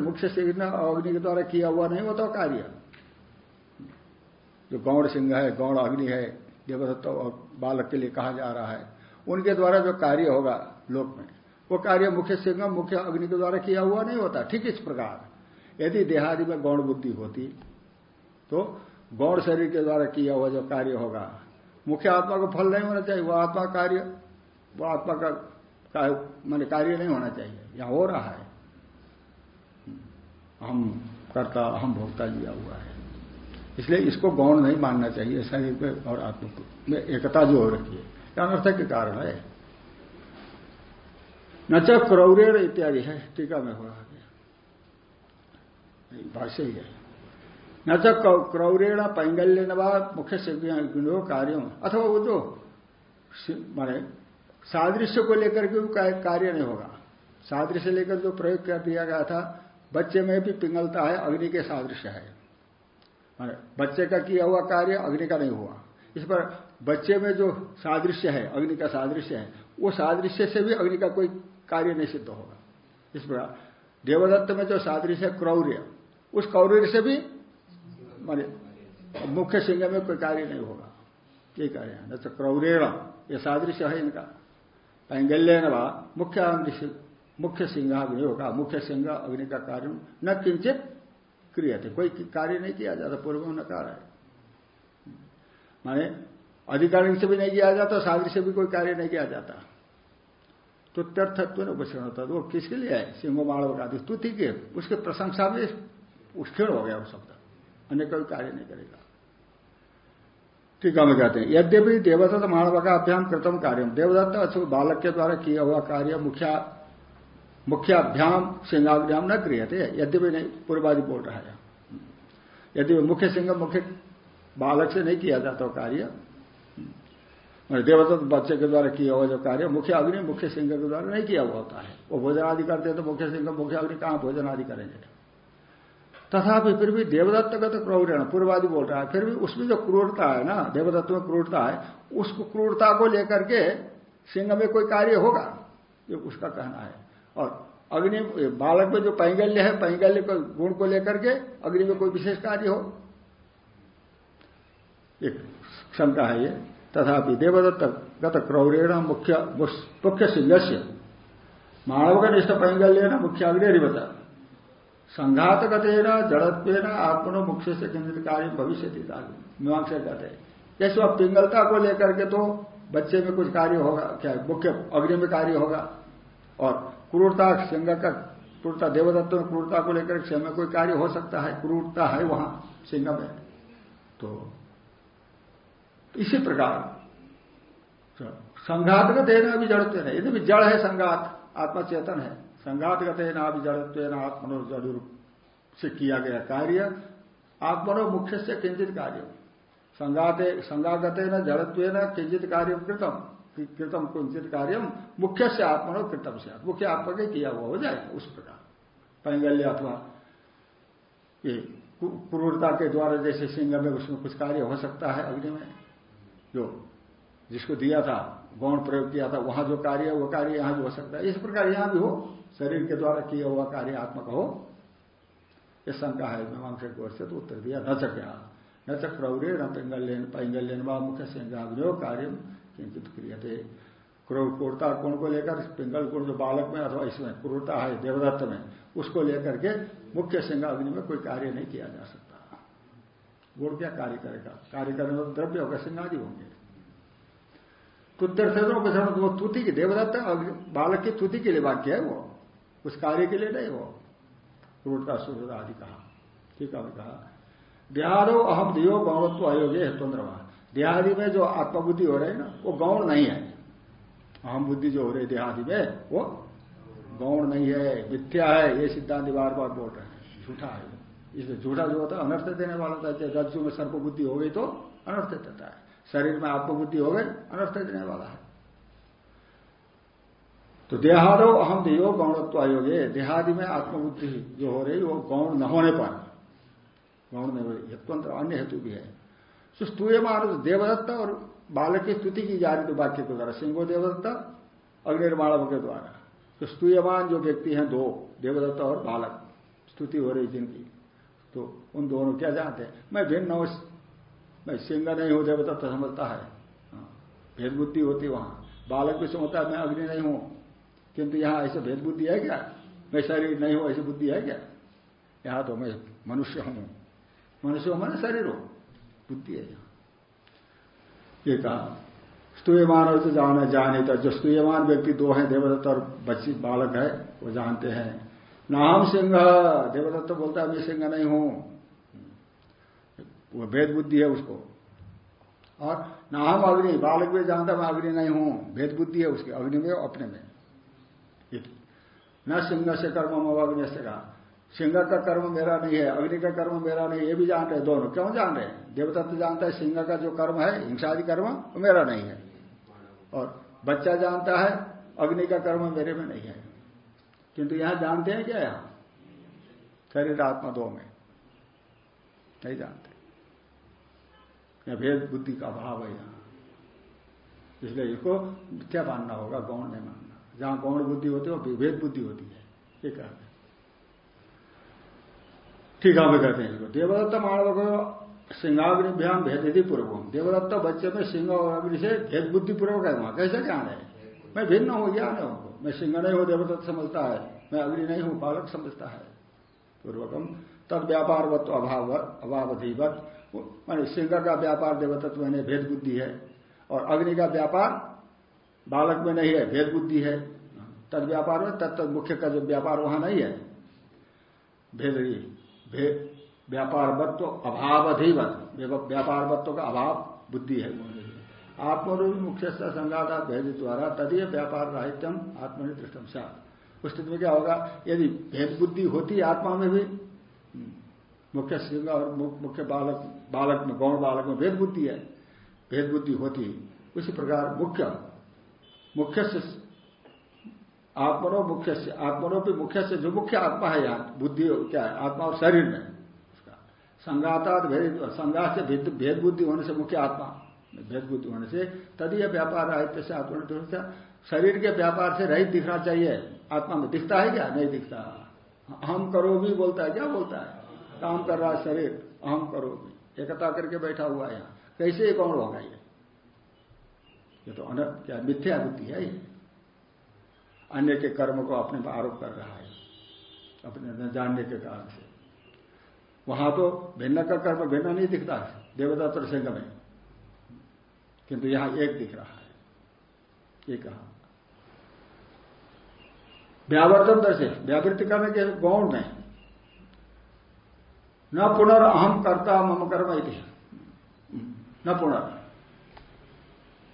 मुख्य सिंह अग्नि के द्वारा किया हुआ नहीं होता कार्य जो गौड़ सिंह है गौड़ अग्नि है, देवदत्त और बालक के लिए कहा जा रहा है, उनके द्वारा जो कार्य होगा लोक में, वो कार्य मुख्य सिंह, मुख्य अग्नि के द्वारा किया हुआ नहीं होता, ठीक इस प्रकार। यदि देहादि में गौण बुद्धि होती तो गौण शरीर के द्वारा किया हुआ जो कार्य होगा, मुख्य आत्मा को फल नहीं होना चाहिए वह आत्मा कार्य वह आत्मा का मान कार्य नहीं होना चाहिए यहाँ हो रहा है। हम करता, हम भोक्ता लिया हुआ है। इसलिए इसको गौण नहीं मानना चाहिए, शरीर पे और आत्मा में एकता जो हो रखी है अनर्थ के कारण है। न च क्रौरेण इत्यादि है, टीका में हो। रहा है भाष्य ही है। न च क्रौरेण पैंगल्य नवा मुख्य सिद्धो कार्यों, अथवा वो जो माने सादृश्य को लेकर के कार्य नहीं होगा। सादृश्य लेकर जो प्रयोग कर दिया गया था बच्चे में भी पिंगलता है, अग्नि के सादृश्य है। बच्चे का किया हुआ कार्य अग्नि का नहीं हुआ। इस पर बच्चे में जो सादृश्य है, अग्नि का सादृश्य है, वो सादृश्य से भी अग्नि का कोई कार्य नहीं सिद्ध होगा। इस प्रकार देवदत्त में जो सादृश्य है, क्रौर्य, उस कौर्य से भी माने मुख्य सिंह में कोई कार्य नहीं होगा। ये कार्य है, न तो क्रौरेण सादृश्य है इनका। पैंगल्य मुख्य मुख्य सिंह अग्नि होगा, मुख्य सिंह अग्नि का कार्य, न किंचित क्रिया थे, कोई कार्य नहीं किया जाता, पूर्व में नकार है। माने अधिकारी से भी नहीं किया जाता साधु से भी कोई कार्य नहीं किया जाता। तो त्यर्थत्व ने उपक्षण होता, वो किसके लिए है? सिंह माणव का स्तुति के, उसके प्रशंसा में उष्ण हो गया वो शब्द, अन्य कोई कार्य नहीं करेगा। टीका में कहते हैं, यद्यपि देवदत्त मानव का अभ्याम कृतम कार्य देवदत्त अथवा बालक के द्वारा किया हुआ कार्य मुख्या मुख्याभ्याम सिंहाभ्याम न थे यद्यपि नहीं, पूर्वादि बोल रहा है। यदि मुख्य सिंह, मुख्य बालक से नहीं किया जाता कार्य देवदत्त बच्चे के द्वारा किया हुआ जो कार्य, मुख्य अग्नि मुख्य सिंह के द्वारा नहीं किया हुआ होता है। वो भोजन आदि करते हैं तो मुख्य सिंह, मुख्य अग्नि कहाँ भोजन आदि करेंगे? तथापि फिर भी देवदत्त का तो क्रूर है पूर्वादि बोल रहा है, फिर भी उसमें जो क्रूरता है ना, देवदत्त में क्रूरता है उस क्रूरता को लेकर के सिंह में कोई कार्य होगा? ये उसका कहना है। और अग्नि, बालक में जो पैंगल्य है, पैंगल्य को गुण को लेकर के अग्नि में कोई विशेष कार्य हो। एक क्षमता है ये। तथापि देवदत्त गत क्रौरेण मुख्य मुख्य सिंह से मानव का निष्ठ पैंगल्य न मुख्य अग्निवता संघात गतेन जड़त्व आत्मनो मुख्य से केंद्रित कार्य भविष्य मीमांसा कहते हैं जैसे वह पिंगलता को लेकर के तो बच्चे में कुछ कार्य होगा, क्या मुख्य अग्नि में कार्य होगा। और क्रूरता सिंह का क्रूरता देवदत्त में क्रूरता को लेकर क्षय में कोई कार्य हो सकता है, क्रूरता है वहाँ सिंह में। तो इसी प्रकार संघात का देना भी जड़ते नहीं यदि भी जड़ है संघात आत्मा चेतन है संघात का देना भी जड़त्व आत्मनो जड़ से किया गया कार्य, आत्मनो मुख्य से किंचित कार्य। संगाते संगागत न जड़त्व न किंचित कार्य कृतम। कृतम किंचित कार्य मुख्य से आत्मनो कृतम से मुख्य आत्मा के किया हुआ हो जाएगा, उस प्रकार। पैंगल्य अथवा क्रूरता के द्वारा जैसे सिंह में उसमें कुछ कार्य हो सकता है अग्नि में। जो जिसको दिया था, गौण प्रयोग किया था, वहाँ जो कार्य है, वो कार्य यहाँ भी हो सकता है। इस प्रकार यहाँ भी हो, शरीर के द्वारा किया हुआ कार्य आत्मा का हो। ये शंका है मीमांसा की ओर से तो उत्तर दिया न चक्या न च क्रौर्य न पैंगल्यन पैंगल्यन व मुख्य सिंहाग्नियो कार्य किंचित क्रिय थे क्रूरता गुण को लेकर पिंगल गुण जो बालक में अथवा इसमें क्रूरता है, देवदत्त में, उसको लेकर के मुख्य सिंह अग्नि में कोई कार्य नहीं किया जा सकता। गुण क्या कार्य करेगा? कार्य करने में द्रव्य होगा, सिंहादि होंगे। तुत्यर्थों के समय वो तुति की, देवदत्त बालक की तुति के लिए वाक्य है वो। उस कार्य के लिए नहीं वो। क्रूरता सूर्यता आदि कहा। ठीक है कहा। देहादो अहम दियो गौणत्व अयोग्य है तुंद्रमा देहादि में जो आत्मबुद्धि हो रही है ना, वो गौण नहीं है। अहम बुद्धि जो हो रही है देहादि में, वो गौण नहीं है, मिथ्या है, ये सिद्धांत बार बार बोल रहे हैं। झूठा है इसलिए झूठा जो होता है, अनर्थ देने वाला होता है। रज्जु में सर्प बुद्धि हो गई तो अनर्थ देता है। शरीर में आत्मबुद्धि हो गई, अनर्थ देने वाला है। तो देहादो अहम देयो गौणत्व आयोगे। देहादि में आत्मबुद्धि जो हो रही, वो गौण न होने पर, गौण नहीं हो रही अन्य हेतु भी है। स्तूयमान देवदत्त और बालक की स्तुति की जा रही तो वाक्य के द्वारा सिंहो देवदत्त अग्निर्माणव के द्वारा। तो स्तूयमान जो व्यक्ति हैं दो देवदत्त और बालक स्तुति हो रही जिनकी। तो उन दोनों क्या जानते हैं? मैं भिन्न हूँ मैं सिंह नहीं हूँ देवदत्त समझता है। हाँ, भेद बुद्धि होती वहाँ। बालक भी समझता है मैं अग्नि नहीं हूँ। किंतु यहाँ ऐसे भेद बुद्धि है क्या? मैं शरीर नहीं हूँ ऐसी बुद्धि है क्या? यहाँ तो मैं मनुष्य हूँ। मनुष्य हो मैंने शरीर हो। बुद्धि है यहाँ। ये कहा, स्तूयमान और तो जाना जाने तो जो स्तूयमान व्यक्ति दो हैं, देवदत्त और बच्ची, बालक है, वो जानते हैं। नाम सिंह, देवदत्त बोलता है, मैं सिंह नहीं हूँ। वो भेद बुद्धि है उसको। और नाम अग्नि, बालक भी जानता मैं अग्नि नहीं हूँ। भेद बुद्धि है उसके, अग्नि में अपने में। न सिंह से कर्म अग्नि से कहा। सिंह का कर्म मेरा नहीं है, अग्नि का कर्म मेरा नहीं, ये भी जान रहे दोनों। क्यों जान रहे हैं? देवदत्त जानता है सिंह का जो कर्म है, हिंसादि कर्म, वो मेरा नहीं है। और बच्चा जानता है, अग्नि का कर्म मेरे में नहीं है। किंतु यहाँ जानते हैं क्या यहाँ? शरीर आत्मा दो में। नहीं जानते। भेद बुद्धि का अभाव है यहाँ। इसलिए इसको मिथ्या मानना होगा? गौण नहीं मानना। जहाँ गौण बुद्धि होती है वो भेद बुद्धि होती है। ये कहते ठीक है कहते हैं इसको। देवदत्त मानव सिंहाग्निभ्याम भेदी पूर्व देवदत्त बच्चे में सिंह और अग्नि से भेद बुद्धि पूर्वक है वहाँ। कैसे ज्ञान है? मैं भिन्न हूँ, ज्ञान है उनको। मैं सिंह नहीं हूँ, देवदत्त समझता है। मैं अग्नि नहीं हूँ, बालक समझता है। पूर्वकम तद व्यापारवत्व अभाव अभावधिवत मैंने सिंह का व्यापार देवतत्व मैंने भेद बुद्धि है। और अग्नि का व्यापार बालक में नहीं है भेद बुद्धि है। तद व्यापार में तत्त मुख्य का जो व्यापार वहाँ नहीं है, भेद व्यापारवत्व अभावधिवत व्यापारवत्व का अभाव बुद्धि है। आत्मरूप मुख्य संगाता भेद द्वारा तदीय व्यापार राहित्यम आत्मनि दृष्टम सा उस स्थिति में क्या होगा? यदि भेद बुद्धि होती आत्मा में भी हम्म, मुख्य सिंह और मुख्य बालक बालक में गौण बालक में भेद बुद्धि है। भेद बुद्धि होती उसी प्रकार मुख्य मुख्य आत्मनो मुख्य से, आत्मनो भी मुख्य से जो मुख्य आत्मा है यहाँ, बुद्धि क्या है, आत्मा और शरीर में, उसका। संगाता भेद से भेद भेद बुद्धि होने से मुख्य आत्मा भेद बुद्धि होने से तदीय व्यापार राहित्य से आत्मा शरीर के व्यापार से रहित दिखना चाहिए, आत्मा में दिखता है क्या? नहीं दिखता। हम करो भी बोलता है, क्या बोलता है? काम कर रहा है शरीर अहम करो भी एकता करके बैठा हुआ है यहाँ। कैसे कौन होगा ये? तो क्या मिथ्या बुद्धि है ये? अन्य के कर्म को अपने पर आरोप कर रहा है, अपने न जानने के कारण से। वहाँ तो भिन्न का कर्म भिन्न नहीं दिखता देवदत्त सिंह में। किंतु यहाँ एक दिख रहा है। ये कहा। व्यावर्तन दर्शे, व्यावृत्ति करने के गौण में। न पुनर्अहम करता मम कर्म इति। न पुनर्।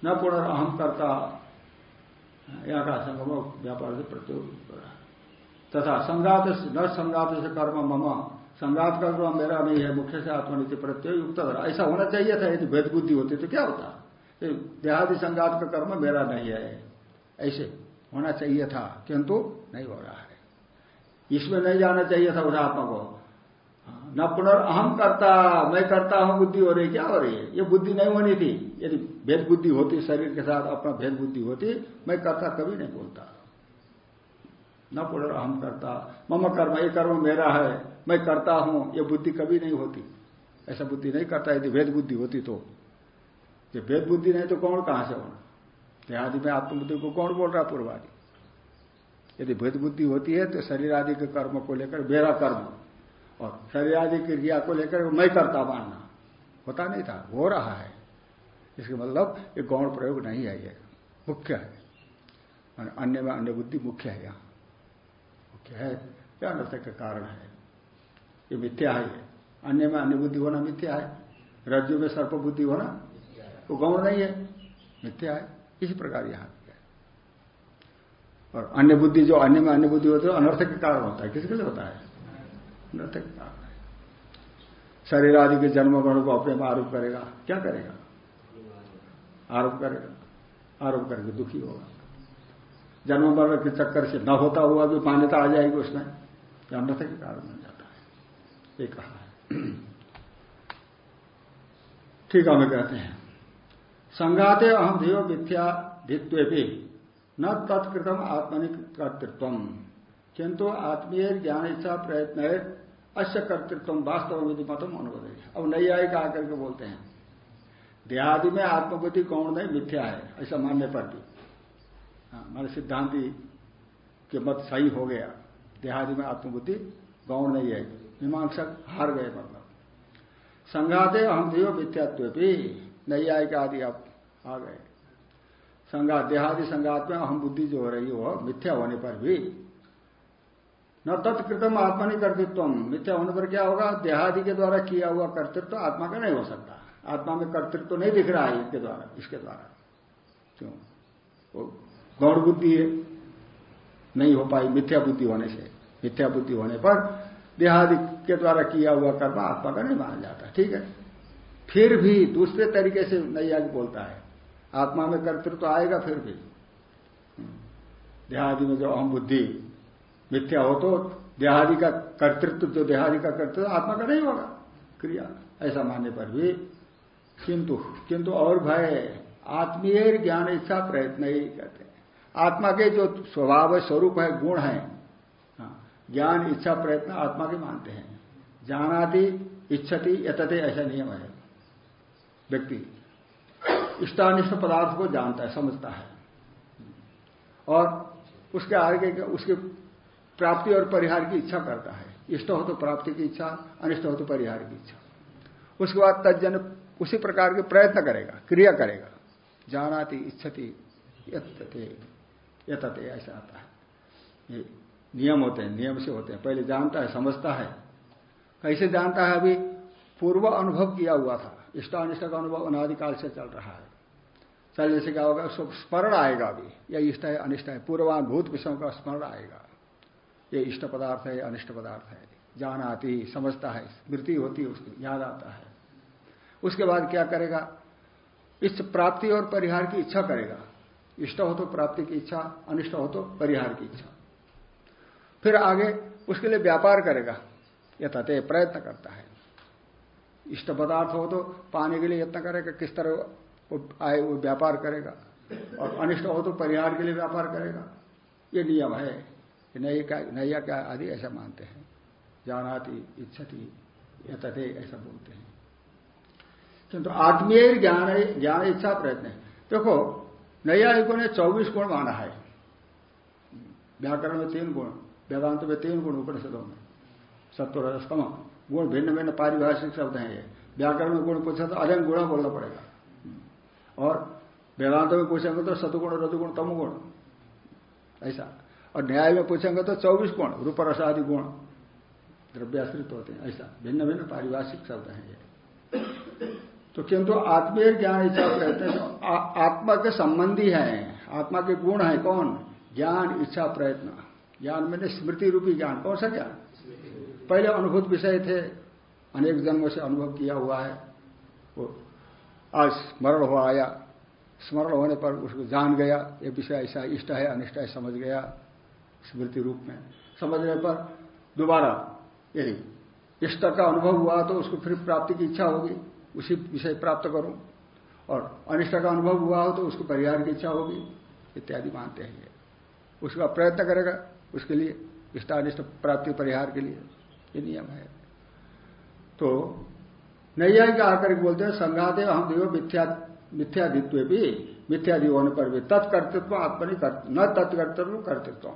न पुनर्अहम करता यहाँ का संगम व्यापार से प्रत्युत तथा संगात न संघात से कर्म मम। संगात का कर्म मेरा नहीं है, मुख्य से आत्मनीति प्रत्यय युक्त ऐसा होना चाहिए था, यदि भेद बुद्धि होती तो क्या होता? देहादि संगात का कर्म मेरा नहीं है। ऐसे होना चाहिए था, किंतु नहीं हो रहा है। इसमें नहीं जाना चाहिए था उस आत्मा को। न पुनर्अहम करता, मैं करता हूँ, बुद्धि हो रही, क्या हो रही है? ये बुद्धि नहीं होनी थी। यदि भेद बुद्धि होती शरीर के साथ अपना भेद बुद्धि होती, मैं करता कभी नहीं बोलता। न पुनर्अहम करता। मम कर्म, ये कर्म मेरा है, मैं करता हूँ, ये बुद्धि कभी नहीं होती। ऐसा बुद्धि नहीं करता, यदि भेद बुद्धि होती तो। ये भेद बुद्धि नहीं तो कौन कहाँ से होना? देहादि में आत्मबुद्धि को कौन बोल रहा पूर्वादि? यदि भेद बुद्धि होती है तो शरीर आदि के कर्म को लेकर मेरा कर्म और शरीर आदि क्रिया को लेकर मैं करता मानना। होता नहीं था, हो रहा है। इसके मतलब ये गौण प्रयोग नहीं है ये। मुख्य है। अन्य में अन्य बुद्धि मुख्य है यहाँ। मुख्य है क्या अनर्थ का कारण है। ये मिथ्या है ये। अन्य में अन्य बुद्धि होना मिथ्या है। रज्जु में सर्प बुद्धि होना, वो गौण नहीं है। मिथ्या है। इसी प्रकार यहाँ और अन्य बुद्धि जो अन्य में अन्य बुद्धि होती है अनर्थ के कारण होता है। किसके लिए होता है? अनर्थ के कारण शरीर आदि के जन्म मरण को अपने में आरोप करेगा। क्या करेगा? आरोप करेगा, आरोप करके दुखी होगा। जन्म मरण के चक्कर से न होता हुआ भी मान्यता आ जाएगी उसमें अनर्थ के कारण बन जाता है। ये कहा है। ठीक हमें कहते हैं। संगाते अहम धियो मिथ्या धित्व भी न तत्कृतम आत्मनिक कर्तृत्व किंतु आत्मीय ज्ञान इच्छा प्रयत्न अश्य कर्तृत्व वास्तव विधि मतम अनुभव अब नई आय का आकर के बोलते हैं। देहादि में आत्मबुद्धि कौन नहीं मिथ्या है ऐसा मानने पर भी। हाँ, मान सिद्धांति के मत सही हो गया। देहादि में आत्मबुद्धि गौण नहीं है। मीमांसक हार गए मतलब। संघाते अहम दियो मिथ्यात्व भी नई आय के आदि आप आ गए। संगात देहादि संगात में अहम बुद्धि जो हो रही हो मिथ्या होने पर भी। न तत्कृतम आत्मा नहीं कर्तृत्व मिथ्या होने पर क्या होगा? देहादि के द्वारा किया हुआ कर्तृत्व आत्मा का नहीं हो सकता। आत्मा में कर्तृत्व तो नहीं दिख रहा है इसके द्वारा इसके द्वारा। क्यों? वो गौण बुद्धि है। नहीं हो पाई मिथ्या बुद्धि होने से। मिथ्या बुद्धि होने पर देहादि के द्वारा किया हुआ कर्म आत्मा का नहीं माना जाता ठीक है? फिर भी दूसरे तरीके से नैयाग बोलता है। आत्मा में कर्तृत्व तो आएगा फिर भी। देहादि में जो अहम बुद्धि मिथ्या हो तो देहादि का कर्तृत्व, जो देहादि का कर्तृत्व आत्मा का नहीं होगा। क्रिया, ऐसा मानने पर भी किंतु किंतु और भय आत्मीय ज्ञान इच्छा प्रयत्न ही कहते हैं। आत्मा के जो स्वभाव है स्वरूप है गुण है हाँ, ज्ञान इच्छा प्रयत्न आत्मा के मानते हैं। जानाति इच्छति यतते ऐसा नियम है। व्यक्ति इष्टानिष्ट पदार्थ को जानता है समझता है। और उसके आगे उसके प्राप्ति और परिहार की इच्छा करता है। इष्ट हो तो प्राप्ति की इच्छा अनिष्ट हो तो परिहार की इच्छा। उसके बाद तजन उसी प्रकार के प्रयत्न करेगा, क्रिया करेगा। जानाति, इच्छति, यतते ऐसा आता है। ये नियम होते हैं, नियम से होते हैं। पहले जानता है, समझता है। कैसे जानता है? अभी पूर्व अनुभव किया हुआ था। इष्टानिष्ट का अनुभव अनादिकाल से चल रहा है। चलने से क्या होगा? स्मरण आएगा अभी। या इष्ट है, अनिष्ट है। पूर्वानुभूत विषयों का स्मरण आएगा। ये इष्ट पदार्थ है, अनिष्ट पदार्थ है। जान आती समझता है। स्मृति होती है उसकी, याद आता है। उसके बाद क्या करेगा? इस प्राप्ति और परिहार की इच्छा करेगा। इष्ट हो तो प्राप्ति की इच्छा, अनिष्ट हो तो परिहार की इच्छा। फिर आगे उसके लिए व्यापार करेगा। यथाते प्रयत्न करता है। इष्ट पदार्थ हो तो पाने के लिए यत्न करेगा, किस तरह वो आए वो व्यापार करेगा। और अनिष्ट हो तो परिहार के लिए व्यापार करेगा। ये नियम है। नैया क्या आदि ऐसा मानते हैं। जानाति, इच्छति यथे ऐसा बोलते हैं। किंतु तो आत्मीय ज्ञान ज्ञान इच्छा प्रयत्न है। देखो नैयायिकों ने चौबीस गुण माना है। व्याकरण में तीन गुण, वेदांत में तीन गुण, उपनिषदों में। सत्व गुण भिन्न भिन्न पारिभाषिक शब्द हैं ये। व्याकरण में गुण पूछा तो अजंग गुणा बोलना पड़ेगा। और वेदांत में पूछेंगे तो सतुगुण, रजुगुण, तमुगुण। ऐसा। और न्याय में पूछेंगे तो चौबीस गुण रूप रसादि गुण, द्रव्याश्रित होते हैं। ऐसा। भिन्न भिन्न पारिभाषिक शब्द हैं ये। तो किंतु आत्मीय ज्ञान इच्छा प्रयत्न तो आत्मा के संबंधी है, आत्मा के गुण है, कौन? ज्ञान, इच्छा, प्रयत्न। ज्ञान मैंने स्मृति रूपी ज्ञान, कौन सा ज्ञान? पहले अनुभूत विषय थे, अनेक जन्मों से अनुभव किया हुआ है, वो आज स्मरण हो आया। स्मरण होने पर उसको जान गया, ये विषय ऐसा इष्ट है, अनिष्ट है, समझ गया, स्मृति रूप में। समझने पर दोबारा यदि इष्ट का अनुभव हुआ तो उसको फिर प्राप्ति की इच्छा होगी। उसी विषय प्राप्त करूँ। और अनिष्ट का अनुभव हुआ हो तो उसको परिहार की इच्छा होगी, इत्यादि मानते हैं। ये उसका प्रयत्न करेगा, उसके लिए इष्टानिष्ट प्राप्ति परिहार के लिए ये नियम है। तो नैयायिक आकर बोलते हैं संघाते हम देव मिथ्या मिथ्यादित्व भी मिथ्यादि होने पर भी तत्कर्तृत्व आत्मा नहीं कर न तत्कर्तृत्व कर्तृत्व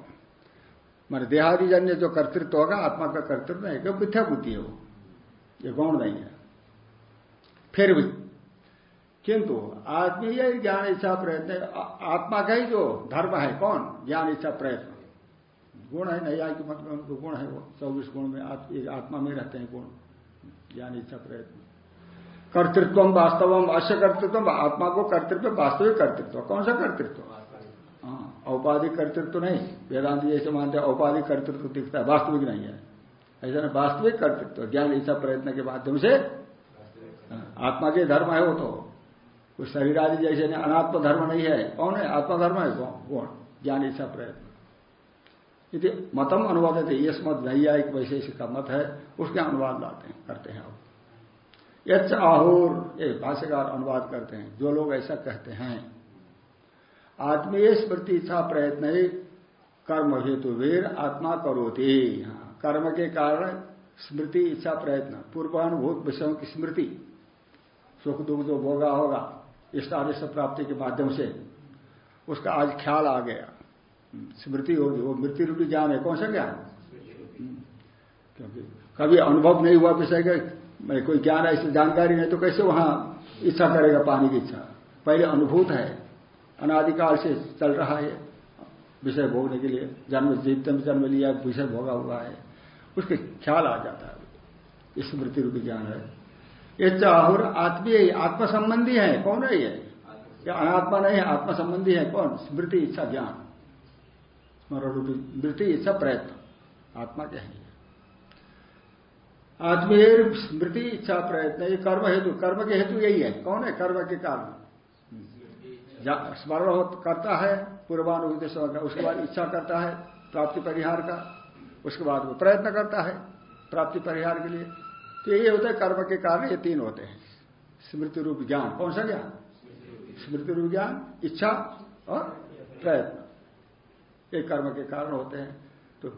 मान देहादिजन्य जो कर्तृत्व होगा, आत्मा का कर्तृत्व नहीं, क्यों मिथ्या बुद्धि है? वो ये गौण नहीं है। फिर भी। किंतु आत्मीय ज्ञान इच्छा प्रयत्न, आत्मा का ही जो धर्म है, कौन? ज्ञान इच्छा प्रयत्न। गुण है, नैया के मतलब गुण है वो। चौबीस गुण में आत्मा में रहते हैं गुण। ज्ञान इच्छा प्रयत्न। कर्तृत्व वास्तव अश्य कर्तृत्व आत्मा को कर्तृत्व, वास्तविक कर्तृत्व। कौन सा कर्तृत्व? हाँ औपाधिक कर्तृत्व नहीं। वेदांत जैसे मानते औपाधिक कर्तृत्व दिखता है, वास्तविक नहीं है। ऐसा नहीं, वास्तविक कर्तृत्व, ज्ञान इच्छा प्रयत्न के माध्यम से आत्मा के धर्म है वो तो। कुछ शरीर आदि जैसे नहीं अनात्म धर्म नहीं है। कौन है? आत्मधर्म है कौन? ज्ञान इच्छा प्रयत्न यदि मतम अनुवाद है ये मत नैया एक वैशेषिक का मत है उसके अनुवाद लाते हैं करते हैं अब यच्च आहुर ये भाष्यकार अनुवाद करते हैं जो लोग ऐसा कहते हैं। आत्मीय स्मृति इच्छा प्रयत्न कर्म हेतु वीर आत्मा करोती। हाँ, कर्म के कारण स्मृति इच्छा प्रयत्न पूर्वानुभूत विषयों की स्मृति। सुख दुख जो भोगा होगा इष्टादिष्ट प्राप्ति के माध्यम से उसका आज ख्याल आ गया। स्मृति होगी वो मृत्यु रूपी ज्ञान है। कौन सा ज्ञान? क्योंकि कभी अनुभव नहीं हुआ विषय का, मैं कोई ज्ञान ऐसी जानकारी नहीं तो कैसे वहाँ इच्छा करेगा पानी की इच्छा? पहले अनुभूत है, अनादिकाल से चल रहा है विषय भोगने के लिए। जन्म जीवित में जन्म लिया, विषय भोगा हुआ है। उसके ख्याल आ जाता है। स्मृति रूपी ज्ञान है। ये चाहुर आत्मीय आत्म संबंधी है, कौन है ये? अनात्मा नहीं है आत्म संबंधी है कौन? स्मृति इच्छा ज्ञान। स्मरण स्मृति इच्छा प्रयत्न। आत्मा क्या है? आत्मीय स्मृति इच्छा प्रयत्न, ये कर्म हेतु, कर्म के हेतु यही है। कौन है कर्म के कारण? स्मरण करता है पूर्वानुभूत उसके बाद इच्छा करता है, प्राप्ति परिहार का, उसके बाद वो प्रयत्न करता है, प्राप्ति परिहार के लिए। तो यही होता है कर्म के कारण ये तीन होते हैं। स्मृति रूप ज्ञान। कौन सा ज्ञान? स्मृति रूप ज्ञान, इच्छा और प्रयत्न। ये कर्म के कारण होते हैं। तो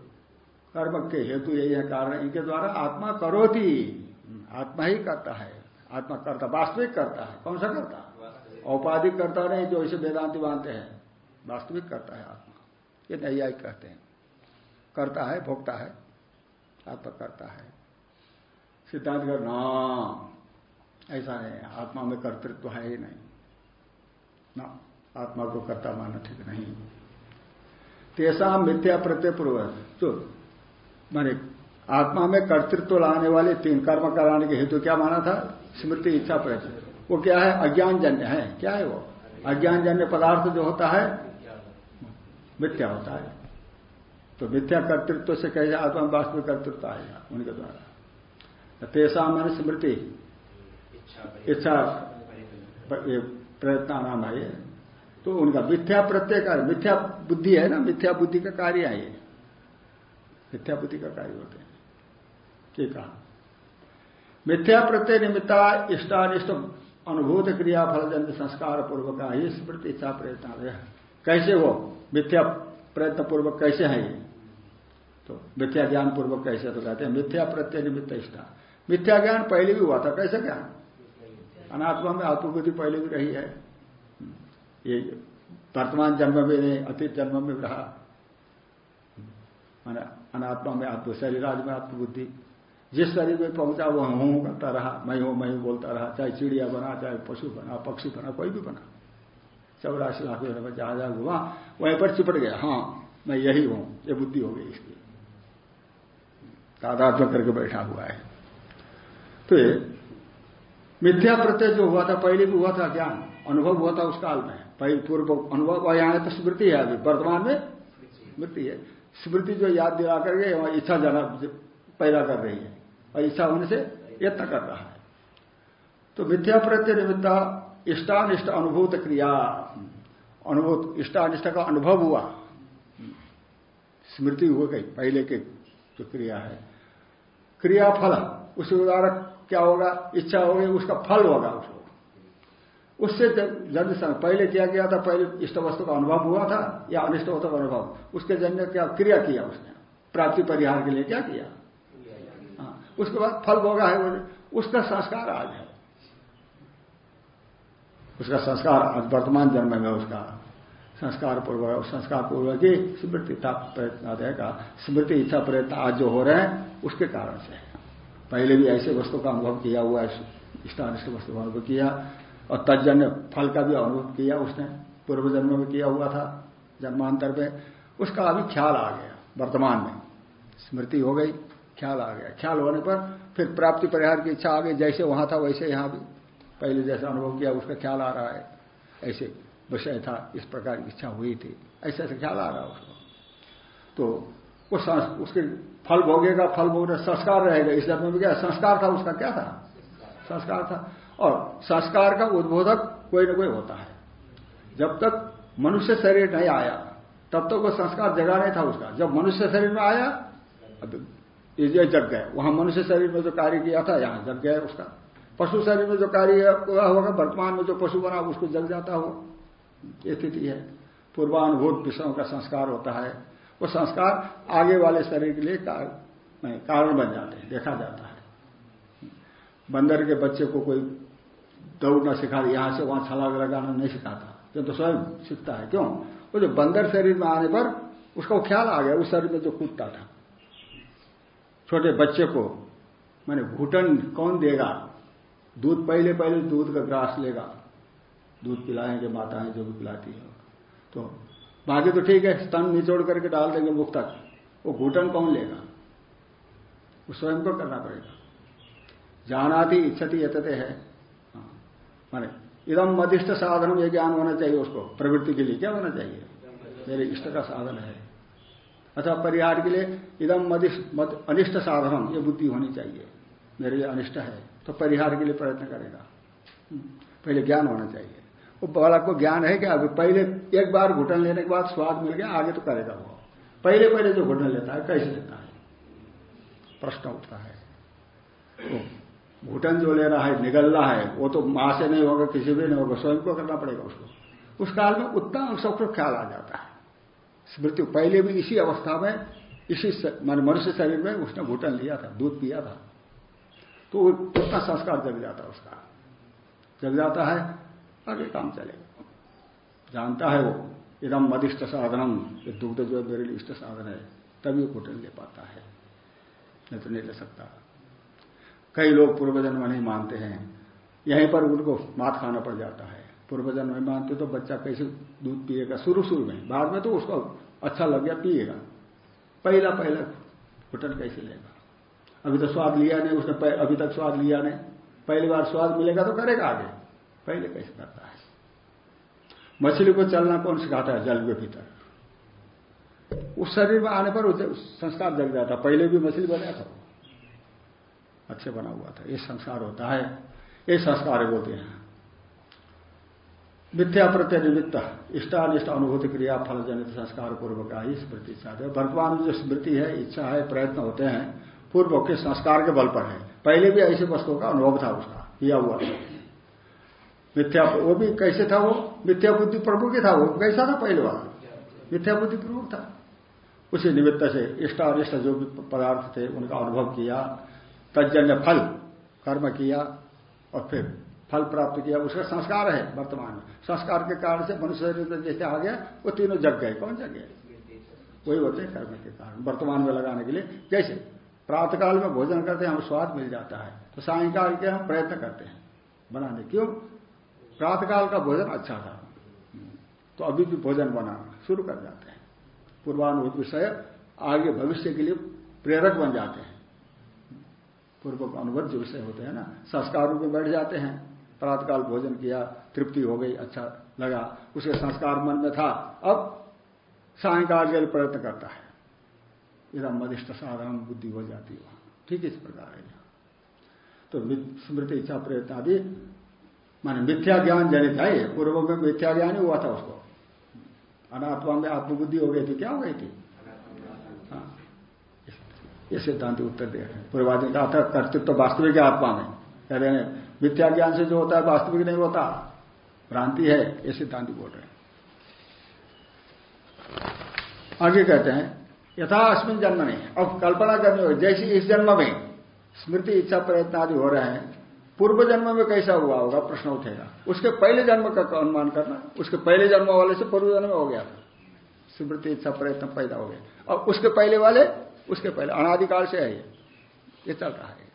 कर्म के हेतु यही है कारण। इनके द्वारा आत्मा करोती। आत्मा ही करता है। आत्मा करता, वास्तविक करता है। कौन सा करता? औपाधिक करता नहीं, जो इसे वेदांति मानते हैं। वास्तविक करता है आत्मा। ये नैयायिक कहते हैं। करता है भोगता है। आत्मा करता है। सिद्धांत कर ना ऐसा नहीं, आत्मा में कर्तृत्व है ही नहीं। ना, आत्मा को कर्ता मानना ठीक नहीं। तेसा मिथ्या प्रत्यय पूर्व तो माने, आत्मा में कर्तृत्व लाने वाले तीन कर्म कराने के हेतु क्या माना था? स्मृति, इच्छा, प्रयत्न। वो क्या है? अज्ञान जन्य है। क्या है वो? अज्ञान जन्य पदार्थ जो होता है, मिथ्या होता है। तो मिथ्या कर्तृत्व से कहे आत्मा वास्तविक कर्तृत्व आएगा? उनके द्वारा। तेसा मन स्मृति। इच्छा प्रयत्न नाम है तो उनका मिथ्या प्रत्यय कार्य मिथ्या बुद्धि है ना मिथ्या बुद्धि का कार्य है ये। मिथ्या बुद्धि का कार्य होते हैं। ठीक कहा। मिथ्या प्रत्यय निमित्ता इष्टानिष्ट अनुभूत क्रिया फल जन्य संस्कार पूर्वक का ही स्मृति इच्छा प्रयत्न कैसे हो मिथ्या प्रयत्न पूर्वक कैसे है ये? तो मिथ्या ज्ञान पूर्वक कैसे तो कहते हैं मिथ्या प्रत्यय निमित्त इष्टा। मिथ्या ज्ञान पहले भी हुआ था, कैसे ज्ञान? अनात्मा में आत्मबुद्धि पहले भी रही है। ये वर्तमान जन्म में नहीं, अतीत जन्म में रहा। अनात्मा में आत्म शरीर आदि में आत्मबुद्धि। जिस शरीर में पहुँचा, वो हूँ करता रहा, मैं हूँ मैं हूँ बोलता रहा, चाहे चिड़िया बना, चाहे पशु बना, पक्षी बना, कोई भी बना। चौरासी लाख में जहाँ जहाँ घुमा, वहीं पर चिपट गया। हाँ मैं यही हूँ, ये बुद्धि हो गई इसकी। तादात्म करके बैठा हुआ है। तो मिथ्या प्रत्यय जो हुआ था, पहले भी हुआ था ज्ञान, अनुभव हुआ था उस काल में। पहले पूर्व अनुभव यहाँ है तो स्मृति है अभी, वर्तमान में स्मृति है। स्मृति जो याद दिला करके वहाँ इच्छा जाना पैदा कर रही है और इच्छा होने से यत्न कर रहा है। तो मिथ्या प्रत्यय निमित्ता इष्टानिष्ट अनुभूत क्रिया, अनुभूत इष्टानिष्ट का अनुभव हुआ। स्मृति हो गई, पहले के जो क्रिया है। क्रिया फल उस उदाहरण क्या होगा? इच्छा होगी, उसका फल होगा उसको। उससे जन्म पहले क्या किया था, पहले इष्ट वस्तु का अनुभव हुआ था, या अनिष्ट वस्तु का अनुभव? उसके जन्य क्या क्रिया किया उसने? प्राप्ति परिहार के लिए क्या किया? हाँ उसके बाद फल भोगा है उसका संस्कार आज है। उसका संस्कार आज वर्तमान जन्म में उसका संस्कार पूर्वक संस्कार पूर्वक ही स्मृति प्रयत्न का स्मृति, इच्छा, प्रयत्न आज जो हो रहे हैं, उसके कारण से पहले भी ऐसे वस्तु का अनुभव किया हुआ है इष्टानिष्ट वस्तु का अनुभव किया, और तजन्य फल का भी अनुभव किया, उसने पूर्व जन्म में किया हुआ था, जन्मांतर में, उसका अभी ख्याल आ गया, वर्तमान में। स्मृति हो गई, ख्याल आ गया। ख्याल होने पर फिर प्राप्ति परिहार की इच्छा आ गई, जैसे वहाँ था वैसे यहाँ भी। पहले जैसा अनुभव किया, उसका ख्याल आ रहा है, ऐसे विषय था, इस प्रकार की इच्छा हुई थी, ऐसे ऐसे ख्याल आ रहा है उसको। तो वो उसके फल भोगेगा, फल भोग संस्कार रहेगा। इस जन्म में क्या संस्कार था, उसका क्या था? संस्कार था। और संस्कार का उद्बोधक कोई ना कोई होता है। जब तक मनुष्य शरीर नहीं आया, तब तक वो संस्कार जगा नहीं था उसका। जब मनुष्य शरीर में आया, अब ये जग गए वहाँ मनुष्य शरीर में जो कार्य किया था, यहाँ जग गया उसका। पशु शरीर में जो कार्य हुआ होगा, वर्तमान में जो पशु बना, उसको जग जाता हो। ये स्थिति है। पूर्वानुभूत विषयों का संस्कार होता है। वो संस्कार आगे वाले शरीर के लिए कारण बन जाते हैं, देखा जाता है। बंदर के बच्चे को कोई दौड़ना सिखा यहाँ से वहाँ छलांग लगाना नहीं सिखाता। क्यों तो स्वयं सीखता है, क्यों? वो जो बंदर शरीर में आने पर उसका ख्याल आ गया, उस शरीर में जो कूदता था। छोटे बच्चे को, मैंने घुटन कौन देगा? दूध पहले पहले दूध का ग्रास लेगा। दूध पिलाएँगे, माताएँ जो भी पिलाती है। तो बाकी तो ठीक है स्तन निचोड़ करके डाल देंगे मुख तक। वो घुटन कौन लेगा? वो स्वयं को करना पड़ेगा। जानाती इच्छती यतते है। हाँ, माने इदम मदिष्ट साधन ये ज्ञान होना चाहिए उसको प्रवृत्ति के लिए क्या होना चाहिए? मेरे इष्ट का साधन है। अथवा परिहार के लिए इदम मदिष्ट अनिष्ट साधन ये बुद्धि होनी चाहिए। मेरे लिए अनिष्ट है तो परिहार के लिए प्रयत्न करेगा। हम्म, पहले ज्ञान होना चाहिए। वो बालक को ज्ञान है कि अभी पहले एक बार घुटन लेने के बाद स्वाद मिल गया, आगे तो करेगा वो। पहले पहले जो घुटन लेता है, कैसे लेता है? प्रश्न उठता है। तो घुटन जो ले रहा है रहा है, वो तो माँ से नहीं होगा, किसी भी नहीं होगा, स्वयं को करना पड़ेगा उसको। उस काल में उतना सबको ख्याल आ जाता है। स्मृति पहले भी इसी अवस्था में, इसी मान, मनुष्य शरीर में उसने घुटन लिया था, दूध पिया था। तो उतना संस्कार जग जाता है उसका। जग जाता है आगे काम चलेगा। जानता है वो एकदम मदिष्ट साधनम, ये दुग्ध जो मेरे लिए इष्ट साधन है, तभी वो कुटन ले पाता है। नहीं तो नहीं ले सकता। कई लोग पूर्वजन्म नहीं मानते हैं। यहीं पर उनको मात खाना पड़ जाता है। पूर्वजन्म नहीं मानते तो बच्चा कैसे दूध पिएगा? शुरू शुरू में। बाद में तो उसको अच्छा लग गया, पिएगा। पहला पहला घुटन कैसे लेगा? अभी तो स्वाद लिया नहीं, उसने अभी तक स्वाद लिया नहीं। पहली बार स्वाद मिलेगा तो करेगा आगे। पहले कैसे करता है? मछली को चलना कौन सिखाता है? जल के भीतर। उस शरीर में आने पर संस्कार जग जाता पहले भी मछली बनाया था। अच्छे बना हुआ था। ये संस्कार होता है। ये संस्कार बोलते हैं। मिथ्या प्रत्यय निमित्त इष्टानिष्ट अनुभूति क्रिया फल जनित संस्कार पूर्वक का ही स्मृति चाहते हैं। वर्तमान जो स्मृति है, इच्छा है, प्रयत्न होते हैं पूर्व के संस्कार के बल पर है। पहले भी ऐसे वस्तुओं का अनुभव था उसका। किया हुआ था। मिथ्या वो भी कैसे था वो? मिथ्या बुद्धि प्रभु की था वो। कैसा था पहले वाला? मिथ्या बुद्धि प्रभु था। उसी निमित्त से इष्ट अनिष्ट जो भी पदार्थ थे, उनका अनुभव किया तजन्य फल कर्म किया और फिर फल प्राप्त किया। उसका संस्कार है वर्तमान में। संस्कार के कारण से मनुष्य जैसे आ गया, वो तीनों जग गए। कौन जग गए? वही होते हैं कर्म के कारण, वर्तमान में लगाने के लिए। जैसे प्रातकाल में भोजन करते हैं, हमें स्वाद मिल जाता है। तो सायकाल के हम प्रयत्न करते हैं। बनाने। क्यों? प्रातकाल का भोजन अच्छा था। तो अभी भी भोजन बनाना शुरू कर जाते हैं। पूर्वानुभूत विषय, आगे भविष्य के लिए प्रेरक बन जाते हैं। पूर्व अनुभव जो विषय होते हैं ना, संस्कार रूप में बैठ जाते हैं। प्रातकाल भोजन किया, तृप्ति हो गई अच्छा लगा। उसके संस्कार मन में था। अब सायकाल के लिए प्रयत्न करता है। इधम मदिष्ट साधारण बुद्धि हो जाती है वहाँ। ठीक इस प्रकार है। तो स्मृति इच्छा प्रयत्न आदि माने मिथ्या ज्ञान जनित है, पूर्व में मिथ्या ज्ञान ही हुआ था उसको। अनात्मा में आत्मबुद्धि हो गई थी, क्या हो गई थी? हाँ। ये सिद्धांत उत्तर दे रहे हैं। पूर्वादि कहा था कर्तृत्व तो वास्तविक आत्मा में। कह रहे हैं, मिथ्या ज्ञान से जो होता है, वास्तविक नहीं होता। भ्रांति है। ये सिद्धांत बोल रहे हैं। आगे कहते हैं, यथा अस्मिन जन्म नहीं अब कल्पना करनी होगी, जैसे इस जन्म में स्मृति, इच्छा, प्रयत्न आदि हो रहे हैं पूर्व जन्म में कैसा हुआ होगा? प्रश्न उठेगा। उसके पहले जन्म का अनुमान करना। उसके पहले जन्म वाले से पूर्व जन्म हो गया था। स्मृति इच्छा प्रयत्न पैदा हो गया। और उसके पहले वाले, उसके पहले अनादिकाल से है ये। चल रहा है।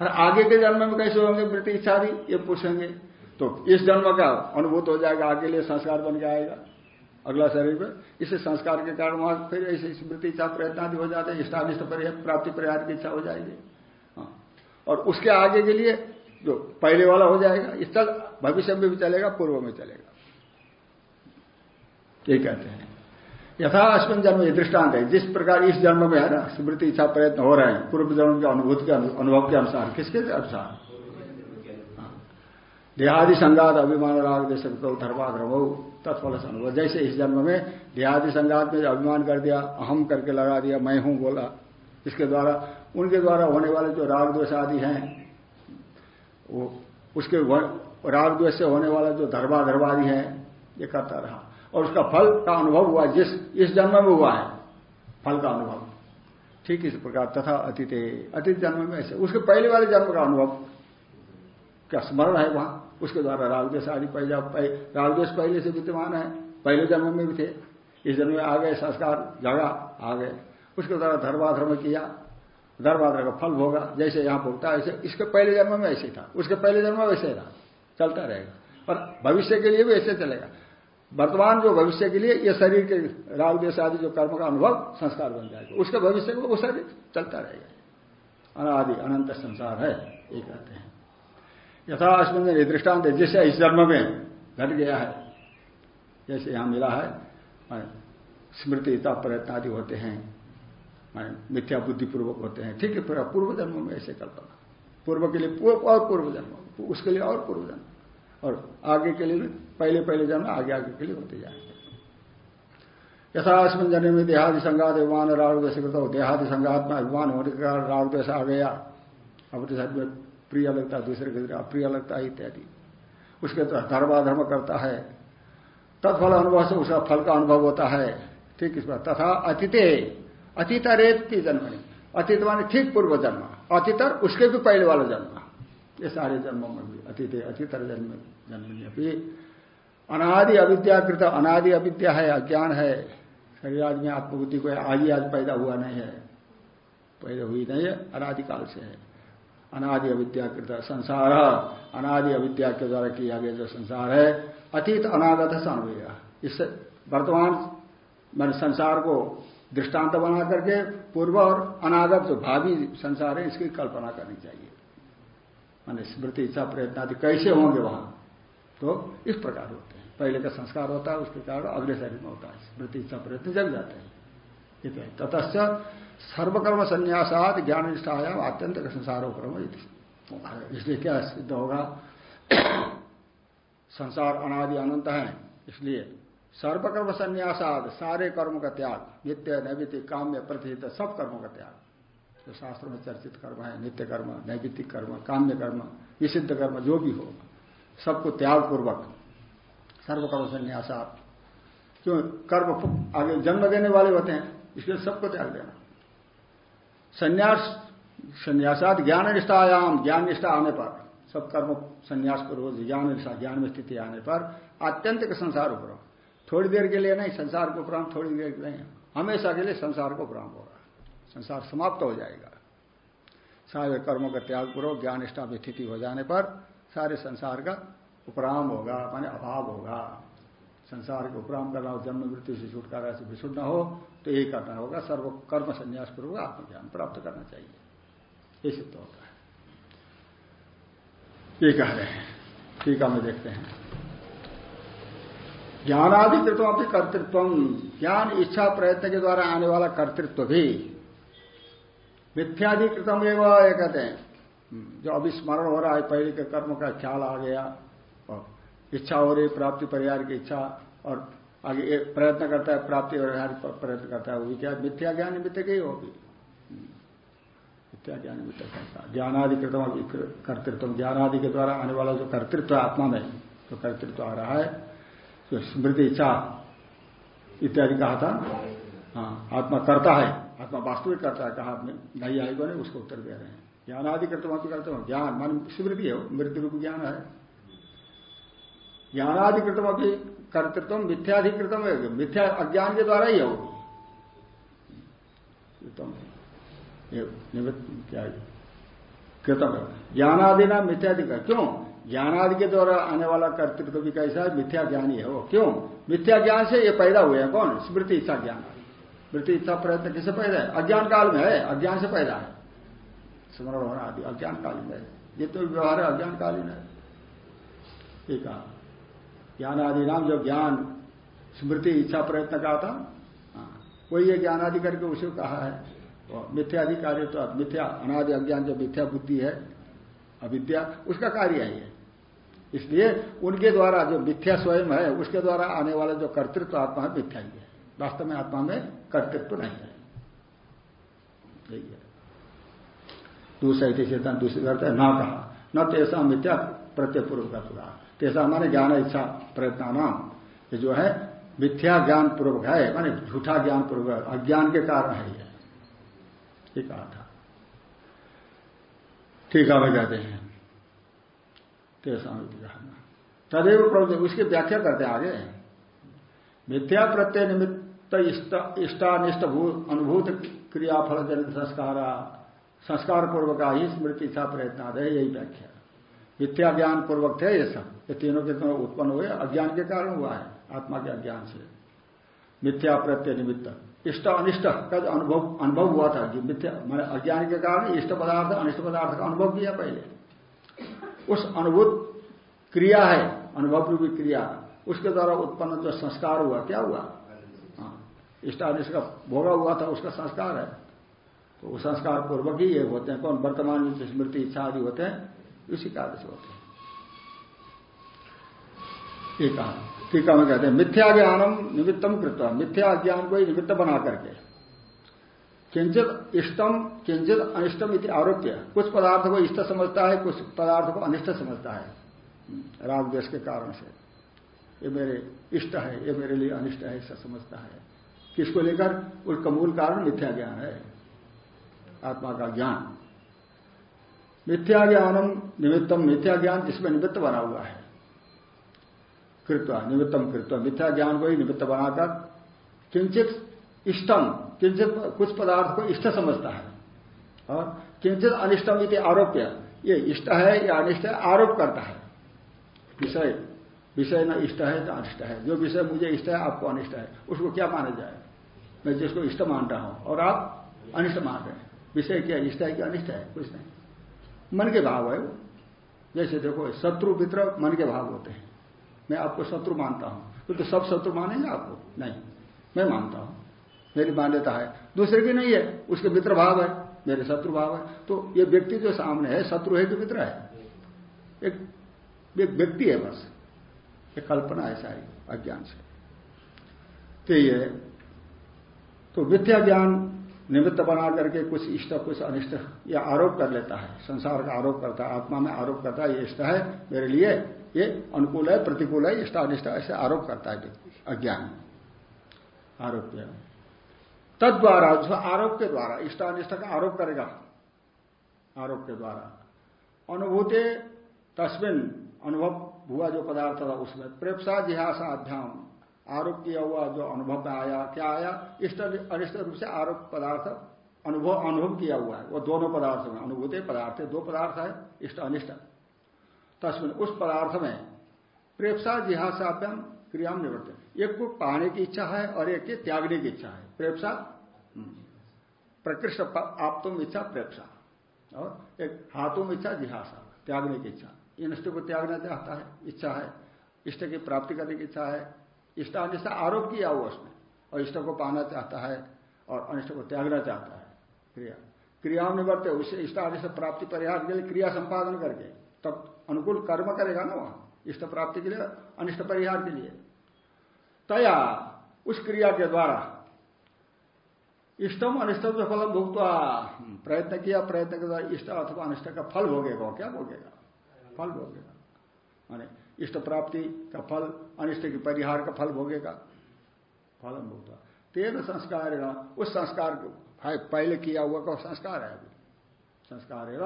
और आगे के जन्म में कैसे होंगे? वृत्ति इच्छा आदि ये पूछेंगे। तो इस जन्म का अनुभूत हो जाएगा, आगे लिए संस्कार बन जाएगा अगला शरीर में। इसे संस्कार के कारण वहाँ फिर ऐसे स्मृति इच्छा प्रयत्न आदि हो जाते हैं। इष्टानिष्ट प्राप्ति प्रयास की इच्छा हो जाएगी। और उसके आगे के लिए जो पहले वाला हो जाएगा इस तरह भविष्य में भी चलेगा, पूर्व में चलेगा। ये कहते हैं। यथा अश्विन जन्म ये दृष्टांत है। जिस प्रकार इस जन्म में है ना, स्मृति, इच्छा, प्रयत्न हो रहे हैं, पूर्व जन्म के अनुभूति के अनुभव के अनुसार, किसके अनुसार? हाँ। देहादि संगात अभिमान राग देश धर्माग्रम तत्फल अनुभव जैसे इस जन्म में देहादि संगात में अभिमान कर दिया, अहम करके लगा दिया, मैं हूँ बोला इसके द्वारा, उनके द्वारा होने वाले जो राग द्वेष आदि हैं, वो, उसके राग द्वेष से होने वाला जो धर्मा धर्मादि है, ये करता रहा। और उसका फल का अनुभव हुआ, जिस, इस जन्म में हुआ है, फल का अनुभव। ठीक इस प्रकार, तथा अतीत। अतीत जन्म में ऐसे, उसके पहले वाले जन्म का अनुभव, क्या स्मरण है वहाँ? उसके द्वारा रागद्वेश आदि पहले रागद्वेश पहले से विद्यमान है, पहले जन्म में भी थे। इस जन्म में आ गए संस्कार, जगा, आ गए। उसके द्वारा धर्माधर्म किया, धर्माधर्म का फल होगा जैसे यहाँ भोगता ऐसे इसके पहले जन्म में ऐसे था, उसके पहले जन्म में वैसे था, चलता रहेगा। और भविष्य के लिए भी ऐसे चलेगा। वर्तमान जो भविष्य के लिए, ये शरीर के राग देश आदि जो कर्म का अनुभव, संस्कार बन जाएगा। उसके भविष्य को वो शरीर चलता रहेगा। अनादि अनंत संसार है, ये कहते हैं। यथा दृष्टांत है जैसे इस जन्म में घट गया है, जैसे यहाँ मिला है स्मृति, तप, प्रयत्न आदि होते हैं मिथ्या बुद्धि पूर्वक होते हैं। ठीक है, फिर पूर्व जन्म में ऐसे कल्पना। पूर्व के लिए पूर्व और पूर्व जन्म। उसके लिए और पूर्व जन्म। और आगे के लिए पहले पहले जन्म, आगे आगे के लिए होते जाएँगे यथास्मिन जन्म में देहादि संघात अभिमान करता हो देहादि संघात में अभिमान होने के कारण राग द्वेष आ गया। साथ में प्रिय लगता है, दूसरे के अप्रिय लगता है इत्यादि। उसके धर्माधर्म करता है। तत्फल अनुभव से उसका फल का अनुभव होता है। ठीक इस बात। तथा अतिथे अतीतरेत की जन्म नहीं अतीत माने ठीक पूर्व जन्म, अतीतर उसके भी पहले वाला जन्म। ये सारे जन्मों में भी अतीत, अतीतर जन्म जन्म अभी अनादि अविद्याकृत अनादि अविद्या है, अज्ञान है। शरीर आज में आत्मबुद्धि को आज आज पैदा हुआ नहीं है। पैदा हुई नहीं है, अनादिकाल से है। अनादि अविद्याकृत संसार, अनादि अविद्या के द्वारा किया गया जो संसार है, अतीत अनागत से इससे वर्तमान, मैंने संसार को दृष्टांत बना करके पूर्व और अनागत जो भावी संसार है, इसकी कल्पना करनी चाहिए। मान स्मृति, इच्छा, प्रयत्न आदि कैसे होंगे वहाँ? तो इस प्रकार होते हैं। पहले का संस्कार होता है, उसके कारण अगले शरीर में होता है। स्मृति, इच्छा, प्रयत्न जग जाते हैं। ततश्च सर्वकर्म संन्यासात ज्ञान निष्ठाया अत्यंत संसार क्रम इसलिए क्या सिद्ध होगा? संसार अनादि अनंत है, इसलिए सर्वकर्म संन्यासाद सारे कर्म का त्याग, नित्य नैवितिक काम्य प्रतिहित सब कर्मों का त्याग। जो शास्त्र में चर्चित कर्म है, नित्य कर्म नैवितिक कर्म, काम्य कर्म विसिद्ध कर्म, जो भी हो, सबको त्याग पूर्वक सर्वकर्म संन्यासाद क्यों? कर्म आगे जन्म देने वाले होते हैं, इसलिए सबको त्याग देना। संन्यास, संन्यासाद ज्ञान निष्ठायाम ज्ञान निष्ठा आने पर, सब कर्म संन्यास पूर्वक ज्ञान निष्ठा ज्ञान में स्थिति आने पर, आत्यंतिक संसार उपरम थोड़ी देर के लिए नहीं, संसार को उपराम थोड़ी देर के लिए हमेशा के लिए संसार को उपराम होगा संसार समाप्त हो जाएगा। सारे कर्मों का त्याग पूर्वक ज्ञान निष्ठा में स्थिति हो जाने पर सारे संसार का उपराम होगा, माने अभाव होगा। संसार के उपराम करना हो, जन्म मृत्यु से छुटकारा से विशुद्ध हो तो यही करना होगा। सर्व कर्म संन्यास पूर्वक आत्मज्ञान प्राप्त करना चाहिए। ये सिद्ध होता है। ये कह रहे हैं। ठीक है देखते हैं। ज्ञानाधिकृत अपनी कर्तृत्व ज्ञान इच्छा प्रयत्न के द्वारा आने वाला कर्तृत्व भी। मिथ्याधिकृतम एवं ये कहते हैं। जो अभी स्मरण हो रहा है, पहले के कर्म का ख्याल आ गया, और इच्छा हो रही प्राप्ति परिहार की इच्छा, और आगे प्रयत्न करता है, प्राप्ति परिहार प्रयत्न करता है, वो भी क्या मिथ्या ज्ञान निमित्त के ही होगी। मिथ्या ज्ञान निमित्त करता ज्ञानाधिकृतम कर्तृत्व ज्ञानादि के द्वारा आने वाला जो कर्तृत्व आत्मा में, जो कर्तृत्व आ रहा है स्मृति इच्छा इत्यादि कहा था। हाँ आत्मा करता है, आत्मा वास्तविक करता है, कहा आपने। नहीं आएगा ने उसको उत्तर दे रहे हैं। ज्ञानाधिकृतम भी करते हो ज्ञान, मान स्मृति है मृत्यु रूप ज्ञान है। ज्ञानाधिकृतम अपनी कर्तृत्व मिथ्याधिकृतम है मिथ्या अज्ञान के द्वारा ही होगी कृतम ज्ञानादि ना मिथ्याधिकार क्यों? ज्ञानादि के द्वारा आने वाला कर्तृत्व भी कैसा है? मिथ्या ज्ञान ही है वो। क्यों? मिथ्या ज्ञान से ये पैदा हुए हैं कौन? स्मृति इच्छा ज्ञान। स्मृति इच्छा प्रयत्न किसे पैदा है? अज्ञान काल में है। अज्ञान से पैदा है। स्मरण होना आदि अज्ञान कालीन है। ये तो व्यवहार है अज्ञान कालीन है। एक ज्ञान आदि नाम जो ज्ञान स्मृति इच्छा प्रयत्न का था हाँ, वही ये ज्ञान आदि करके उसे कहा है। मिथ्यादि कार्य तो मिथ्या अनादि अज्ञान जो मिथ्या बुद्धि है अविद्या उसका कार्य है ये। इसलिए उनके द्वारा जो मिथ्या स्वयं है, उसके द्वारा आने वाला जो कर्तृत्व आत्मा है, मिथ्या ही है। वास्तव में आत्मा में कर्तृत्व नहीं है। दूसरा चेतन दूसरी करते हैं ना कहा न तेसा मिथ्या प्रत्यपूर्व का पूरा तेसा माने ज्ञान, इच्छा प्रयत्न नाम ये जो है, मिथ्या ज्ञान पूर्वक है, माने झूठा ज्ञान पूर्वक अज्ञान के कारण है ये। कहा था। ठीक है कहते हैं। तेसा तदेव प्रवृत्ति, उसकी व्याख्या करते आगे। मिथ्या प्रत्यय निमित्त इष्टानिष्ट अनुभूत क्रियाफल जनित संस्कार संस्कार पूर्वक ही स्मृति था प्रयत्न है यही व्याख्या। मिथ्या ज्ञान पूर्वक थे ये सब। ये तीनों के तीनों उत्पन्न हुए, अज्ञान के कारण हुआ है, आत्मा के अज्ञान से। मिथ्या प्रत्यय निमित्त। इष्ट अनिष्ट का अनुभव अनुभव हुआ था मिथ्या मैंने अज्ञान के कारण इष्ट पदार्थ, अनिष्ट पदार्थ का अनुभव किया पहले। उस अनुभूत क्रिया है, अनुभव रूपी क्रिया, उसके द्वारा उत्पन्न जो संस्कार हुआ, क्या हुआ? हाँ इष्टानिष्ट का भोगा हुआ था, उसका संस्कार है। तो वो संस्कार पूर्वक ही ये होते हैं। कौन? वर्तमान में स्मृति, इच्छा आदि होते हैं, उसी कार्य से होते हैं। एक कहा। टीका में कहते हैं, मिथ्या ज्ञानम निमित्तम कृत्वा। मिथ्या ज्ञान को ही निमित्त बना करके। किंचित इष्टम किंचित अनिष्टम इति आरोप्य। कुछ पदार्थ को इष्ट समझता है, कुछ पदार्थ को अनिष्ट समझता है। राग देश के कारण से। ये मेरे इष्ट है, ये मेरे लिए अनिष्ट है ऐसा समझता है। किसको लेकर? उसका मूल कारण मिथ्या ज्ञान है। आत्मा का ज्ञान। मिथ्या ज्ञानम निमित्तम, मिथ्या ज्ञान जिसमें निमित्त बना हुआ है। कृत्वा, निमित्तम कृत्वा। मिथ्या ज्ञान को ही निमित्त बनाकर किंचित इष्टम किंचित कुछ पदार्थ को इष्ट समझता है। और किंचित अनिष्टम इति आरोप्य, ये इष्ट है या अनिष्ट है, आरोप करता है। विषय विषय न इष्ट है तो अनिष्ट है। जो विषय मुझे इष्ट है, आपको अनिष्ट है, उसको क्या माना जाए? मैं जिसको इष्ट मान रहा हूँ, और आप अनिष्ट मान रहे हैं। विषय क्या इष्ट है कि अनिष्ट है? कुछ नहीं। मन के भाव है जैसे देखो, शत्रु मित्र मन के भाव होते हैं। मैं आपको शत्रु मानता हूँ। तो सब शत्रु मानेंगे आपको? नहीं। मैं मानता हूँ। मेरी मान्यता है। दूसरे की नहीं है, उसके मित्र भाव है, मेरे शत्रु भाव है। तो ये व्यक्ति जो सामने है, शत्रु है कि मित्र है? एक व्यक्ति है बस। एक कल्पना है सारी, अज्ञान से। तो ये तो मिथ्या ज्ञान निमित्त बना करके कुछ इष्ट, कुछ अनिष्ट, या आरोप कर लेता है। संसार का आरोप करता है, आत्मा में आरोप करता है, ये इष्ट है मेरे लिए, ये अनुकूल है, प्रतिकूल है इष्ट अनिष्ट ऐसे आरोप करता है व्यक्ति, अज्ञान। आरोप तद द्वारा जो आरोप के द्वारा इष्ट अनिष्ट का आरोप करेगा। आरोप के द्वारा। अनुभूते तस्मिन अनुभव हुआ जो पदार्थ था उसमें। प्रेपसा जिहासा अध्याम। आरोप किया हुआ जो अनुभव में आया, क्या आया? इष्ट अनिष्ट रूप से आरोप पदार्थ, अनुभव अनुभव किया हुआ है। वो दोनों पदार्थ में, अनुभूत पदार्थ, दो पदार्थ है, इष्ट अनिष्ट। तस्मिन उस पदार्थ में प्रेपसा जिहासाभ्याम क्रिया में निवृत्त एक को पाने की इच्छा है और एक के त्यागने की इच्छा है। प्रेपसा? हम्म। प्रकृष्ट आप तुम इच्छा, प्रेपसा। और एक हाथों में इच्छा, जिहासा। त्यागने की इच्छा। इष्ट को त्यागना चाहता है, इच्छा है। इष्ट की प्राप्ति करने की इच्छा है। इष्ट अनिष्ट आरोप किया हुआ उसने। और इष्ट को पाना चाहता है और अनिष्ट को त्यागना चाहता है। क्रिया। क्रिया निवर्त उसे इष्ट अनिष्ट प्राप्ति, परिहार के लिए क्रिया संपादन करके। तब अनुकूल कर्म करेगा ना वहाँ। इष्ट प्राप्ति के लिए, अनिष्ट परिहार के लिए। तया उस क्रिया के द्वारा इष्टम अनिष्टम से फल भुगतवा प्रयत्न किया, प्रयत्न के द्वारा इष्ट अथवा अनिष्ट का फल भोगेगा क्या भोगेगा? फल भोगेगा। माने इष्ट प्राप्ति का फल, अनिष्ट के परिहार का फल भोगेगा। फल भोगता तेन संस्कार उस संस्कार पहले किया हुआ का संस्कार है अभी। संस्कार है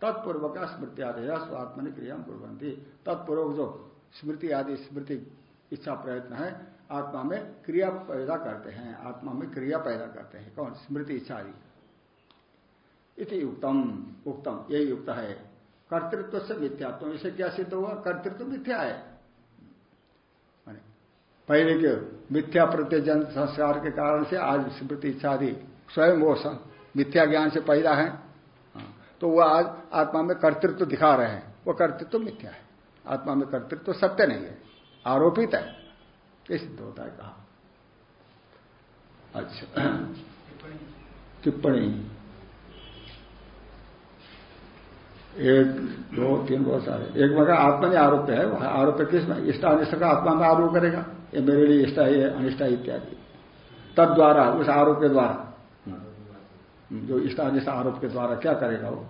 तत्पूर्वक स्मृति आदि है स्वात्मनि क्रिया कुरंती तत्पूर्वक जो स्मृति आदि स्मृति इच्छा प्रयत्न है आत्मा में क्रिया पैदा करते हैं आत्मा में क्रिया पैदा करते हैं। कौन? स्मृति इच्छा आदि। इति युक्तम उक्तम यही युक्त है। कर्तृत्व से मिथ्यात्व इसे क्या सिद्ध हुआ? कर्तृत्व मिथ्या है। पहले के मिथ्या प्रत्यजन संस्कार के कारण से आज स्मृति इच्छा आदि स्वयं वो मिथ्या ज्ञान से पैदा हाँ, तो वो आज आत्मा में कर्तृत्व दिखा रहे हैं। वो कर्तृत्व मिथ्या है। आत्मा में कर्तृत्व सत्य नहीं है। आरोपित है। ये सिद्ध होता है कहा। अच्छा। टिप्पणी। एक, दो, तीन, बहुत सारे। एक मगर आत्मा ने आरोप है। आरोप किसमें इष्ट अनिष्ट का आत्मा में आरोप करेगा। ये मेरे लिए इष्ट है अनिष्टा इत्यादि। तद द्वारा उस आरोप के द्वारा। जो इष्ट अनिष्ट आरोप के द्वारा क्या करेगा वो?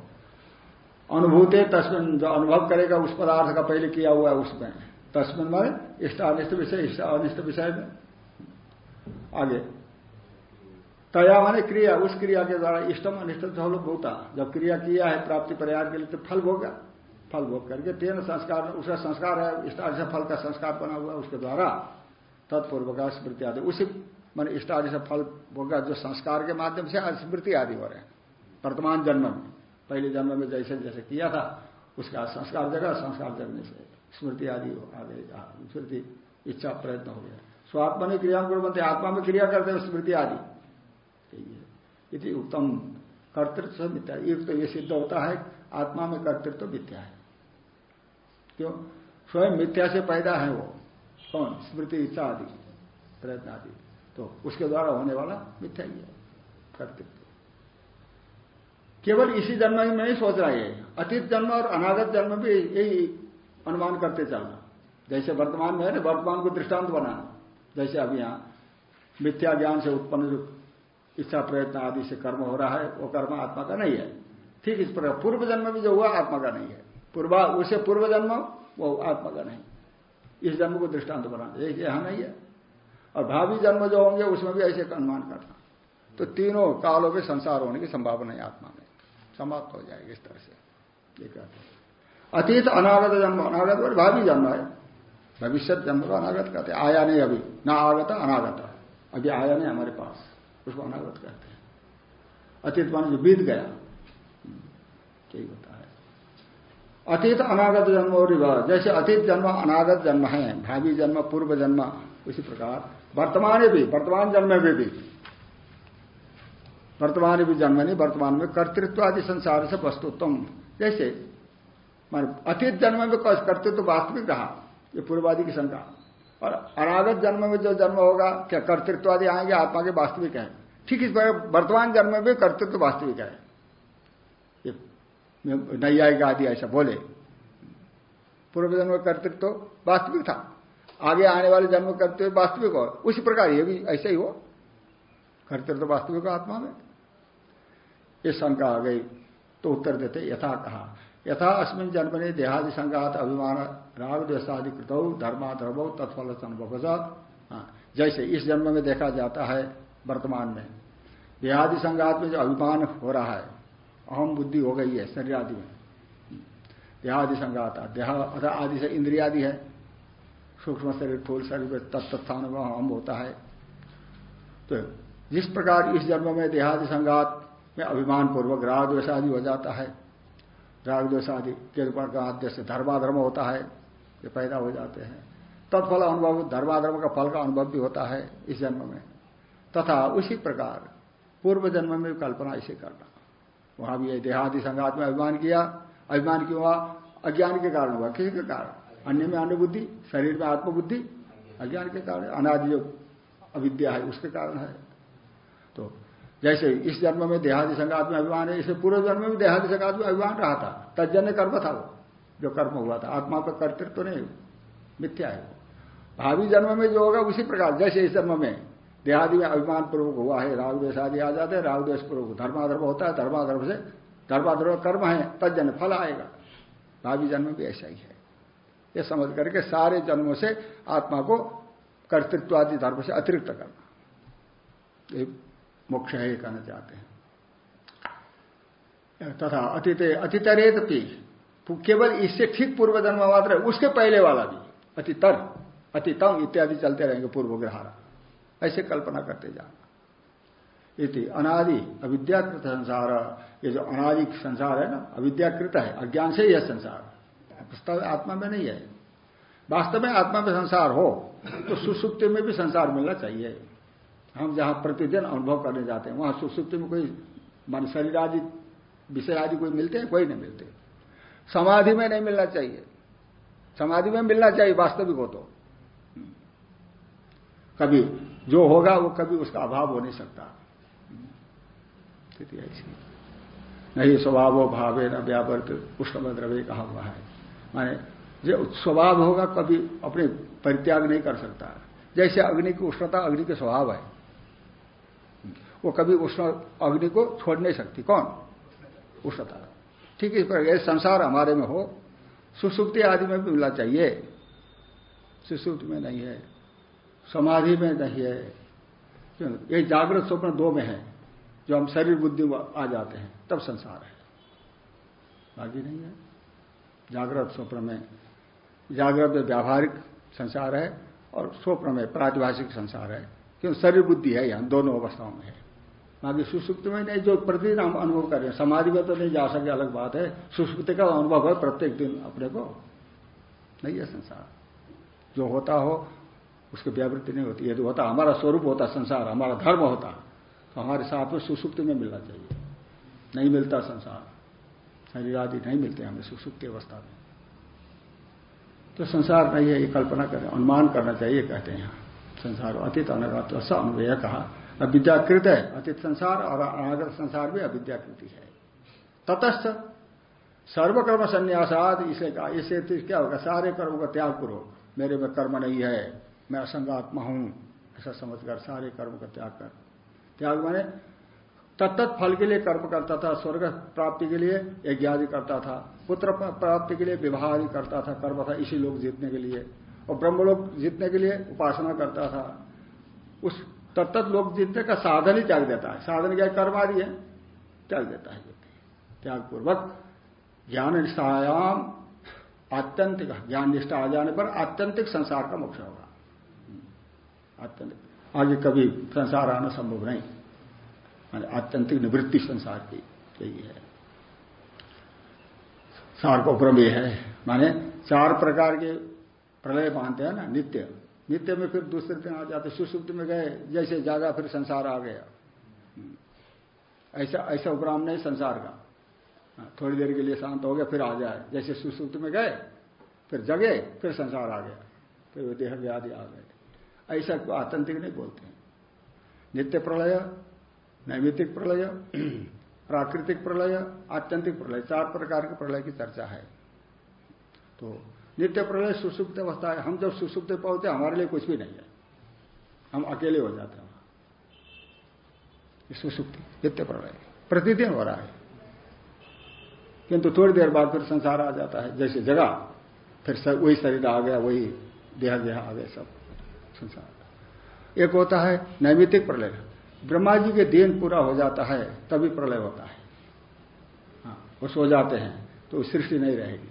अनुभूते तस्मिन, जो अनुभव करेगा, उस पदार्थ का पहले किया हुआ है उसमें। तस्मिन में इष्ट अनिष्ट विषय, इष्ट अनिष्ट विषय में। आगे। तया माने क्रिया, उस क्रिया के द्वारा इष्टम अनिष्टम फल होता जब क्रिया किया है, प्राप्ति प्रयास के लिए तो फल भोगा। फल भोग करके तेन संस्कार, उसका संस्कार है इष्टादि फल का संस्कार बना हुआ उसके द्वारा। तत्पूर्वक स्मृति आदि। उसी मान इष्टादि से फल भोगा जो संस्कार के माध्यम से स्मृति आदि हो रहे हैं। वर्तमान जन्म में, पहले जन्म में जैसे जैसे किया था, उसका संस्कार जगह, संस्कार जगने से स्मृति आदि आ गई स्मृति इच्छा प्रयत्न हो गया। स्वात्मा ने क्रिया बनते आत्मा में क्रिया करते हैं स्मृति आदि। यदि उत्तम कर्तृत्व मिथ्या। एक तो ये सिद्ध होता है, आत्मा में कर्तृत्व मिथ्या है। क्यों? स्वयं मिथ्या से पैदा है वो। कौन? स्मृति, इच्छा आदि, प्रयत्न आदि। तो उसके द्वारा होने वाला मिथ्या ही है, कर्तृत्व। केवल इसी जन्म में नहीं सोच रहा है अतीत जन्म और अनागत जन्म भी यही अनुमान करते चलना। जैसे वर्तमान में है ना, वर्तमान को दृष्टांत बनाना। जैसे अब यहाँ मिथ्या ज्ञान से उत्पन्न इच्छा, प्रयत्न आदि से कर्म हो रहा है, वो कर्म आत्मा का नहीं है। ठीक इस प्रकार पूर्व जन्म में जो हुआ, आत्मा का नहीं है। पूर्वा, उसे पूर्व जन्म, वो आत्मा का नहीं। इस जन्म को दृष्टांत बनाना। यहाँ नहीं है। और भावी जन्म जो होंगे उसमें भी ऐसे अनुमान करना तो तीनों कालों में संसार होने की संभावना है आत्मा में। समाप्त हो जाएगी इस तरह से। ये कहते हैं। अतीत अनागत जन्म, अनागत और भावी जन्म है। भविष्य जन्म को अनागत कहते हैं। आया नहीं अभी। ना आगत, अनागत। अभी आया नहीं हमारे पास। उसको अनागत कहते हैं। अतीत मान जो बीत गया। यही होता है। अतीत अनागत जन्म और जैसे अतीत जन्म, अनागत जन्म है। भावी जन्म, पूर्व जन्म, उसी प्रकार। वर्तमान भी, वर्तमान जन्म में भी। वर्तमान भी जन्म नहीं, वर्तमान में कर्तृत्व आदि संसार से वस्तुत्व जैसे, मान अतीत जन्म में कर्तृत्व वास्तविक रहा? ये पूर्वादि की शंका। और अनागत जन्म में जो जन्म होगा, क्या कर्तृत्व आदि आएँगे, आत्मा के वास्तविक है? ठीक इस वर्तमान जन्म में भी कर्तृत्व वास्तविक है। नैयायिक आदि ऐसा बोले। पूर्व जन्म कर्तृत्व वास्तविक था। आगे आने वाले जन्म कर्तव्य वास्तविक हो। उसी प्रकार ये भी ऐसे ही हो। करते तो वास्तविक आत्मा में। ये शंका आ गई तो उत्तर देते, यथा कहा। यथा अस्मिन जन्म ने देहादि संघात अभिमान राग द्वेषादि कृत धर्मा धर्म तत्फल हाँ जैसे इस जन्म में देखा जाता है वर्तमान में। देहादि संघात में जो अभिमान हो रहा है, अहम बुद्धि हो गई है शरीर आदि में। देहादि संघात देहा आदि से इंद्रियादि है। सूक्ष्म शरीर फूल शरीर में में अहम होता है। तो जिस प्रकार इस जन्म में देहादि संघात में अभिमान पूर्वक राग द्वेष आदि हो जाता है राग द्वेष आदि के प्रकार से धर्माधर्म होता है, ये पैदा हो जाते हैं। तत्फल अनुभव, धर्माधर्म का फल का अनुभव भी होता है इस जन्म में। तथा उसी प्रकार पूर्व जन्म में कल्पना इसे करना। वहाँ भी देहादि संघात में अभिमान किया, अभिमान क्यों हुआ? अज्ञान के कारण हुआ। किसी के कारण? अन्य में अनुबुद्धि, शरीर में आत्मबुद्धि, अज्ञान के कारण, अनादि जो अविद्या है, उसके कारण है। तो जैसे इस जन्म में देहादि संघात में अभिमान है, इसे पूर्व जन्म में देहादि संघात में अभिमान रहा था। तजन्य कर्म था वो, जो कर्म हुआ था। आत्मा पर कर्तृत्व तो नहीं, मिथ्या है भावी जन्म में जो होगा, उसी प्रकार, जैसे इस जन्म में देहादि में अभिमान पूर्वक हुआ है रागद्वेश आदि आ जाते हैं रागद्वेश पूर्वक धर्माधर्म होता है, धर्माधर्म से, धर्माधर्म कर्म है तजन्य फल आएगा। भावी जन्म भी ऐसा ही है। ये समझ करके सारे जन्मों से आत्मा को कर्तृत्वादि धर्म से अतिरिक्त करना। ये मोक्ष है ये कहना चाहते हैं। तथा अतीत अतितरेत पी केवल इससे ठीक पूर्व जन्म मात्र है, उसके पहले वाला भी, अतितर, अतितम इत्यादि चलते रहेंगे पूर्व ग्रहारा ऐसे कल्पना करते जाना। इति अनादि अविद्याकृत संसार, ये जो अनादि संसार है ना अविद्याकृत है, अज्ञान से यह संसार। वास्तव आत्मा में नहीं है। वास्तव में आत्मा में संसार हो तो सुसुप्ति में भी संसार मिलना चाहिए। हम जहाँ प्रतिदिन अनुभव करने जाते हैं, वहाँ सुसुप्ति में कोई मान शरीर आदि, विषय आदि कोई मिलते हैं? कोई नहीं मिलते। समाधि में नहीं मिलना चाहिए। समाधि में मिलना चाहिए वास्तविक हो तो। कभी जो होगा, वो कभी उसका अभाव हो नहीं सकता। स्थिति ऐसी। नहीं स्वभाव भावे न व्यावर्त उष्ण द्रव्य कहा हुआ है। माने जो स्वभाव होगा, कभी अपने परित्याग नहीं कर सकता। जैसे अग्नि की उष्णता अग्नि के स्वभाव है। वो कभी उष्ण अग्नि को छोड़ नहीं सकती। कौन? उष्णता। ठीक इस प्रकार संसार हमारे में हो, सुसुप्ति आदि में भी मिलना चाहिए। सुसुप्ति में नहीं है, समाधि में नहीं है। क्यों? ये जागृत स्वप्न दो में है। जो हम शरीर बुद्धि आ जाते हैं, तब संसार है। बाकी नहीं है। जागृत स्वप्न में जागृत में व्यावहारिक संसार है और स्वप्न में प्रातिभाषिक संसार है। क्यों? शरीर बुद्धि है यहाँ, दोनों अवस्थाओं में है। बाकी सुसुप्ति में नहीं, जो प्रतिदिन हम अनुभव कर रहे हैं, समाधि में तो नहीं जा सके, अलग बात है। सुसुप्ति का अनुभव है प्रत्येक दिन अपने को। नहीं है संसार। जो होता हो, उसकी व्यावृत्ति नहीं होती। यदि होता, हमारा स्वरूप होता, संसार, हमारा धर्म होता तो हमारे साथ में सुसुप्ति में मिलना चाहिए। नहीं मिलता संसार। शरीर आदि नहीं मिलते हमें सुसुप्ति अवस्था में। तो संसार नहीं है ये कल्पना करें, अनुमान करना चाहिए, कहते हैं संसार अतीत अनागत ऐसा अनुभव कहा। अविद्याकृत है, अतीत संसार और अनागत संसार भी अविद्याकृति है। ततस्थ, सर्वकर्म संन्यासाद, इसे कहा, इसे तो क्या होगा सारे कर्म का त्याग करो। मेरे में कर्म नहीं है, मैं असंगात्मा हूँ। ऐसा समझकर सारे कर्म का त्याग कर। त्याग माने तत्त फल के लिए कर्म करता था, स्वर्ग प्राप्ति के लिए यज्ञ आदि करता था, पुत्र प्राप्ति के लिए विवाह आदि करता था, कर्म था, इसी लोग जीतने के लिए। और ब्रह्मलोक जीतने के लिए उपासना करता था। उस तत्त लोग जीतने का साधन ही त्याग देता है। साधन क्या कर्म आदि है। त्याग देता है व्यक्ति। ज्ञान निष्ठायाम आत्यंतिक ज्ञान निष्ठा आ जाने पर आत्यंतिक संसार का मोक्ष होगा। आत्यंतिक। आगे कभी संसार आना संभव नहीं। माने आत्यंतिक निवृत्ति संसार की यही है। सार को प्रमेय है। माने चार प्रकार के प्रलय मानते हैं ना नित्य। नित्य में फिर दूसरे दिन आ जाते सुसुप्त में गए जैसे जागा फिर संसार आ गया। ऐसा ऐसा उपराम नहीं संसार का। हाँ, थोड़ी देर के लिए शांत हो गया फिर आ जाए। जैसे सुसुप्त में गए फिर जगे फिर संसार आ गया। फिर वो देह व्याधि आ गए। ऐसा आतंतिक नहीं बोलते नित्य प्रलय नैमितिक प्रलय प्राकृतिक प्रलय आत्यंतिक प्रलय चार प्रकार के प्रलय की चर्चा है। तो नित्य प्रलय सुसुप्त अवस्था है। हम जब सुसुप्त पहुँचते हमारे लिए कुछ भी नहीं है। हम अकेले हो जाते हैं। सुसुप्ति नित्य प्रलय। प्रतिदिन हो रहा है। किंतु थोड़ी देर बाद फिर संसार आ जाता है। जैसे जगह फिर सर, वही शरीर आ गया वही देह देह आ गया सब संसार। एक होता है नैमितिक प्रलय। ब्रह्मा जी के दिन पूरा हो जाता है, तभी प्रलय होता है। हाँ वो सो जाते हैं तो सृष्टि नहीं रहेगी।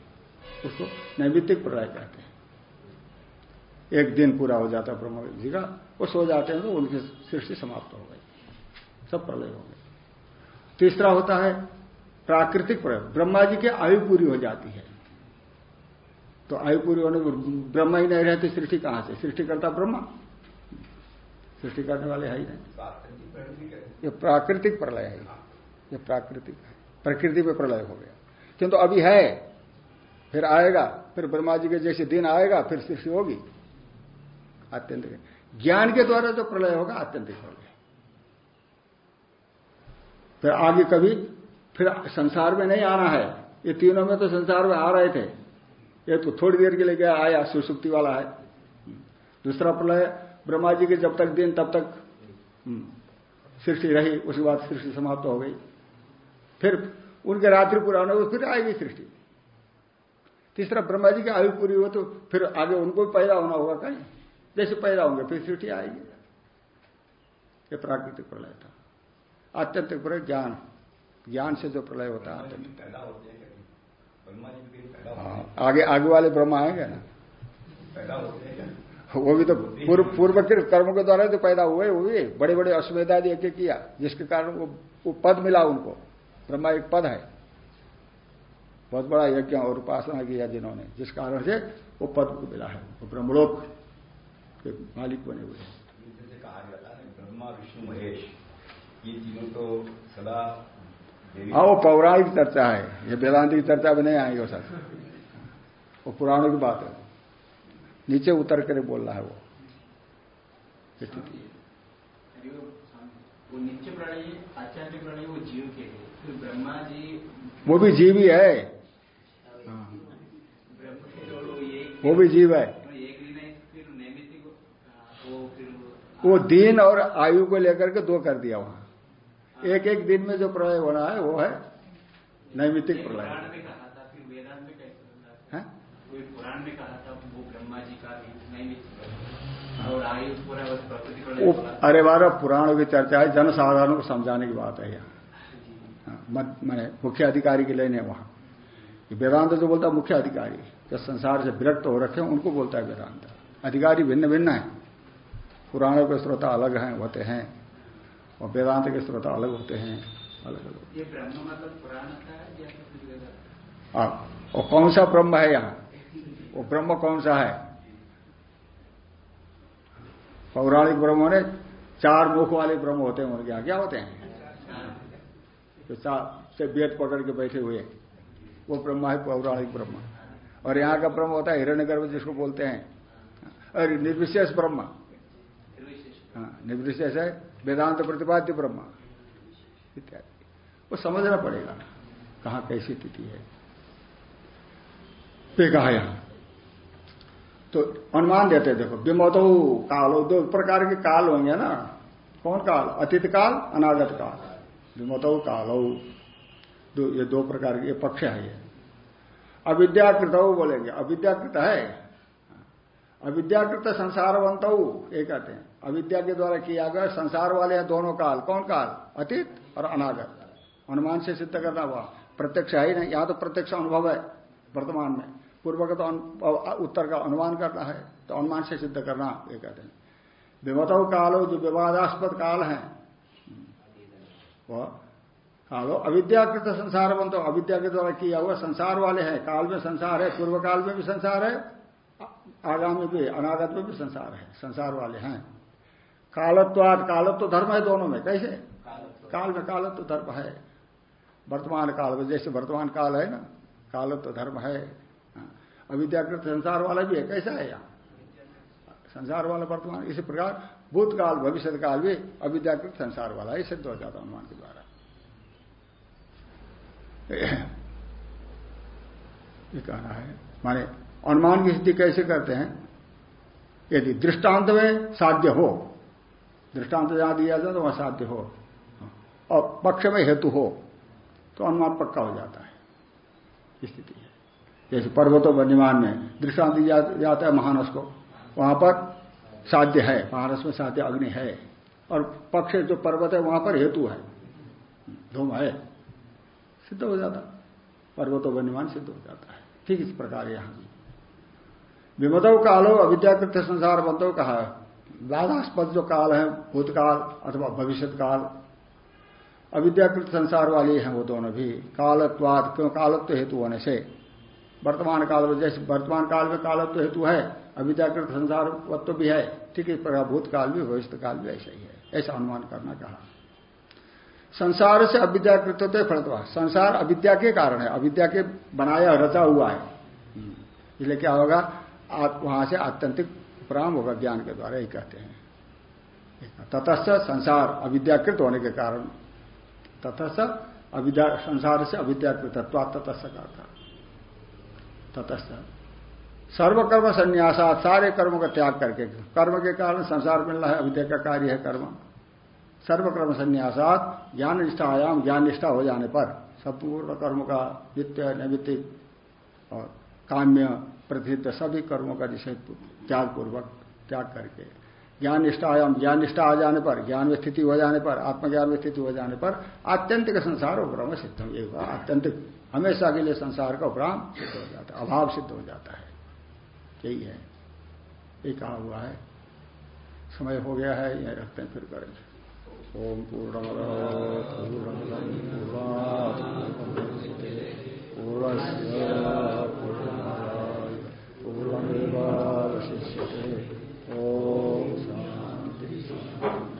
उसको नैमित्तिक प्रलय कहते हैं। एक दिन पूरा हो जाता है ब्रह्मा जी का, वो सो जाते हैं तो उनकी सृष्टि समाप्त हो गई। सब प्रलय हो गए। तीसरा होता है प्राकृतिक प्रलय। ब्रह्मा जी की आयु पूरी हो जाती है। तो आयु पूरी होने ब्रह्म ही नहीं रहते, सृष्टि कहाँ से? सृष्टि करता ब्रह्म। सृष्टि करने वाले है ही नहीं। ये प्राकृतिक प्रलय है। ये प्राकृतिक है। प्रकृति में प्रलय हो गया। किंतु अभी है फिर आएगा फिर ब्रह्मा जी के जैसे दिन आएगा फिर सृष्टि होगी। अत्यंत ज्ञान के द्वारा जो प्रलय होगा अत्यंतिक प्रलय फिर आगे कभी फिर संसार में नहीं आना है। ये तीनों में तो संसार में आ रहे थे। ये तो थोड़ी देर के लिए गया आया सुसुप्ति वाला है। दूसरा प्रलय ब्रह्मा जी के जब तक दिन तब तक हम्म, सृष्टि रही उसके बाद सृष्टि समाप्त हो गई। फिर उनके रात्रि पूरा होने फिर आएगी सृष्टि। तीसरा ब्रह्मा जी की आयु पूरी हो तो फिर आगे उनको भी पैदा होना होगा कहीं। जैसे पैदा होंगे फिर सृष्टि आएगी। ये प्राकृतिक प्रलय था। आत्यंतिक प्रलय ज्ञान। ज्ञान से जो प्रलय होता है हाँ आगे आगे वाले ब्रह्मा आएँगे ना। वो भी तो पूर्व पूर्व के कर्म के द्वारा तो पैदा हुए वो भी बड़े बड़े अश्वेदादि एक किया जिसके कारण वो, वो पद मिला उनको। ब्रह्मा एक पद है। बहुत बड़ा यज्ञ और उपासना किया जिन्होंने जिस कारण से वो पद को मिला है वो ब्रह्मलोक के मालिक बने हुए हैं। ब्रह्मा विष्णु महेश ये तीनों तो सदा हाँ वो पौराणिक चर्चा है। ये वेदांतिक चर्चा भी नहीं आएँगे वो सर वो पुराणों की बात है। नीचे उतर कर बोल रहा है। वो प्रणय वो जीव के लिए। फिर ब्रह्मा जी वो भी जीव ही है। वो भी जीव है। वो दिन और आयु को लेकर के दो कर दिया वहाँ। एक एक दिन में जो प्रलय होना है वो है नैमितिक प्रलय। पुराण में कहा था वो ब्रह्मा जी का और आयु अरे बारह पुराणों की चर्चा है जनसाधारण को समझाने की बात है यहाँ। हाँ, मैंने मुख्य अधिकारी के लिए नहीं वहाँ। वेदांत जो बोलता है मुख्य अधिकारी जो संसार से विरक्त हो रखे उनको बोलता है वेदांत। अधिकारी भिन्न भिन्न है। पुराणों के श्रोता अलग हैं होते हैं और वेदांत के श्रोता अलग होते हैं अलग अलग। ये ब्रह्म मतलब पुराण हाँ और कौन सा ब्रह्म है यहाँ? वो ब्रह्म कौन सा है? पौराणिक ब्रह्म ने चार मुख वाले ब्रह्म होते हैं उनके यहाँ। क्या होते हैं? तो से वेद पकड़ के बैठे हुए। वो ब्रह्म है, पौराणिक ब्रह्म। और यहाँ का ब्रह्म होता है हिरण्य जिसको बोलते हैं। और निर्विशेष ब्रह्म। हाँ निर्विशेष है, वेदांत प्रतिपाद्य ब्रह्म। इत्यादि। वो समझना पड़ेगा, कहा कैसी स्थिति है। वे कहा यहाँ तो अनुमान देते देखो, विमतो कालो, दो प्रकार के काल होंगे ना। कौन काल? अतीत काल, अनागत काल। विमतो कालो। दो, ये दो प्रकार के पक्ष है ये। अविद्याकृत बोलेंगे। अविद्याकृत है। अविद्याकृत संसारवंत, ये कहते हैं। अविद्या के द्वारा किया गया संसार वाले हैं दोनों काल। कौन काल? अतीत और अनागत। अनुमान से सिद्ध करना हुआ। प्रत्यक्ष है ही नहीं। यहाँ तो प्रत्यक्ष अनुभव है वर्तमान में। पूर्व का तो उत्तर का अनुमान करना है तो अनुमान से सिद्ध करना ये कहते हैं। विमतो कालो जो विवादास्पद काल है वह कालो अविद्याकृत संसार बनते। अविद्या के द्वारा किया हुआ संसार वाले हैं काल में संसार है पूर्व काल में भी संसार है आगामी भी अनागत में भी संसार है संसार वाले हैं। कालत्वाद कालत्व धर्म है दोनों में कैसे? काल में कालत्व धर्म है। वर्तमान काल में जैसे वर्तमान काल है ना कालत्व धर्म है। अविद्याकृत संसार वाला भी है, कैसा है यहाँ? संसार वाला वर्तमान, इसी प्रकार भूतकाल भविष्य काल भी अविद्याकृत संसार वाला ही सिद्ध हो जाता अनुमान के द्वारा। ये कहना है, माने अनुमान की स्थिति कैसे करते हैं? यदि दृष्टांत में साध्य हो, दृष्टांत जहाँ दिया जाए तो वहाँ साध्य हो। और पक्ष में हेतु हो तो अनुमान पक्का हो जाता है स्थिति है। जैसे पर्वतों बन्यमान में, दृष्टांत दिया जाता है महानस को। वहाँ पर साध्य है महानस में साध्य अग्नि है। और पक्ष जो पर्वत है, वहाँ पर हेतु है। धूम है। सिद्ध हो जाता। पर्वतों बन्यमान सिद्ध हो जाता है। ठीक इस प्रकार यहाँ भी। कालो अविद्याकृत संसार बंधव कहा। वादास्पद जो काल है, भूतकाल अथवा भविष्य काल अविद्याकृत संसार वाली हैं वो दोनों भी। कालत्वाद, क्यों? कालत्व हेतु होने से। वर्तमान काल में, जैसे वर्तमान काल में कालत्व हेतु है अविद्याकृत संसार वत्व भी है, ठीक है प्रकार भूत काल भी भविष्य काल भी ऐसा ही है, ऐसा अनुमान करना कहा। संसार से अविद्याकृत तो फलतवा। संसार अविद्या के कारण है, अविद्या के बनाया, रचा हुआ है। इसलिए क्या होगा? आप वहाँ से आत्यंतिक प्राम होगा ज्ञान के द्वारा ही कहते हैं। ततस्थ संसार अविद्याकृत होने के कारण ततस्थ अविद्या, संसार से अविद्याकृत ततस्थ का ततस्थ। सर्वकर्म संन्यासात सारे कर्मों का त्याग करके, कर्म के कारण संसार मिलना है अविद्या का कार्य है कर्म। सर्वकर्म संन्यासात ज्ञान निष्ठा आयाम ज्ञान निष्ठा हो जाने पर संपूर्ण कर्म का नित्य, नैमित्तिक और काम्य प्रथित सभी कर्मों का निषेध त्याग पूर्वक त्याग करके ज्ञान निष्ठा आयाम ज्ञान निष्ठा आ जाने पर, ज्ञान में स्थिति हो जाने पर, आत्मज्ञान में स्थिति हो जाने पर, आत्यंतिक संसार उपराम सिद्ध हो ये आत्यंतिक हमेशा के लिए संसार का उपराम सिद्ध हो जाता है अभाव सिद्ध हो जाता है यही है ये कहा हुआ है समय हो गया है यह रखते हैं फिर करेंगे ओम पूर्ण ओम शांति शांति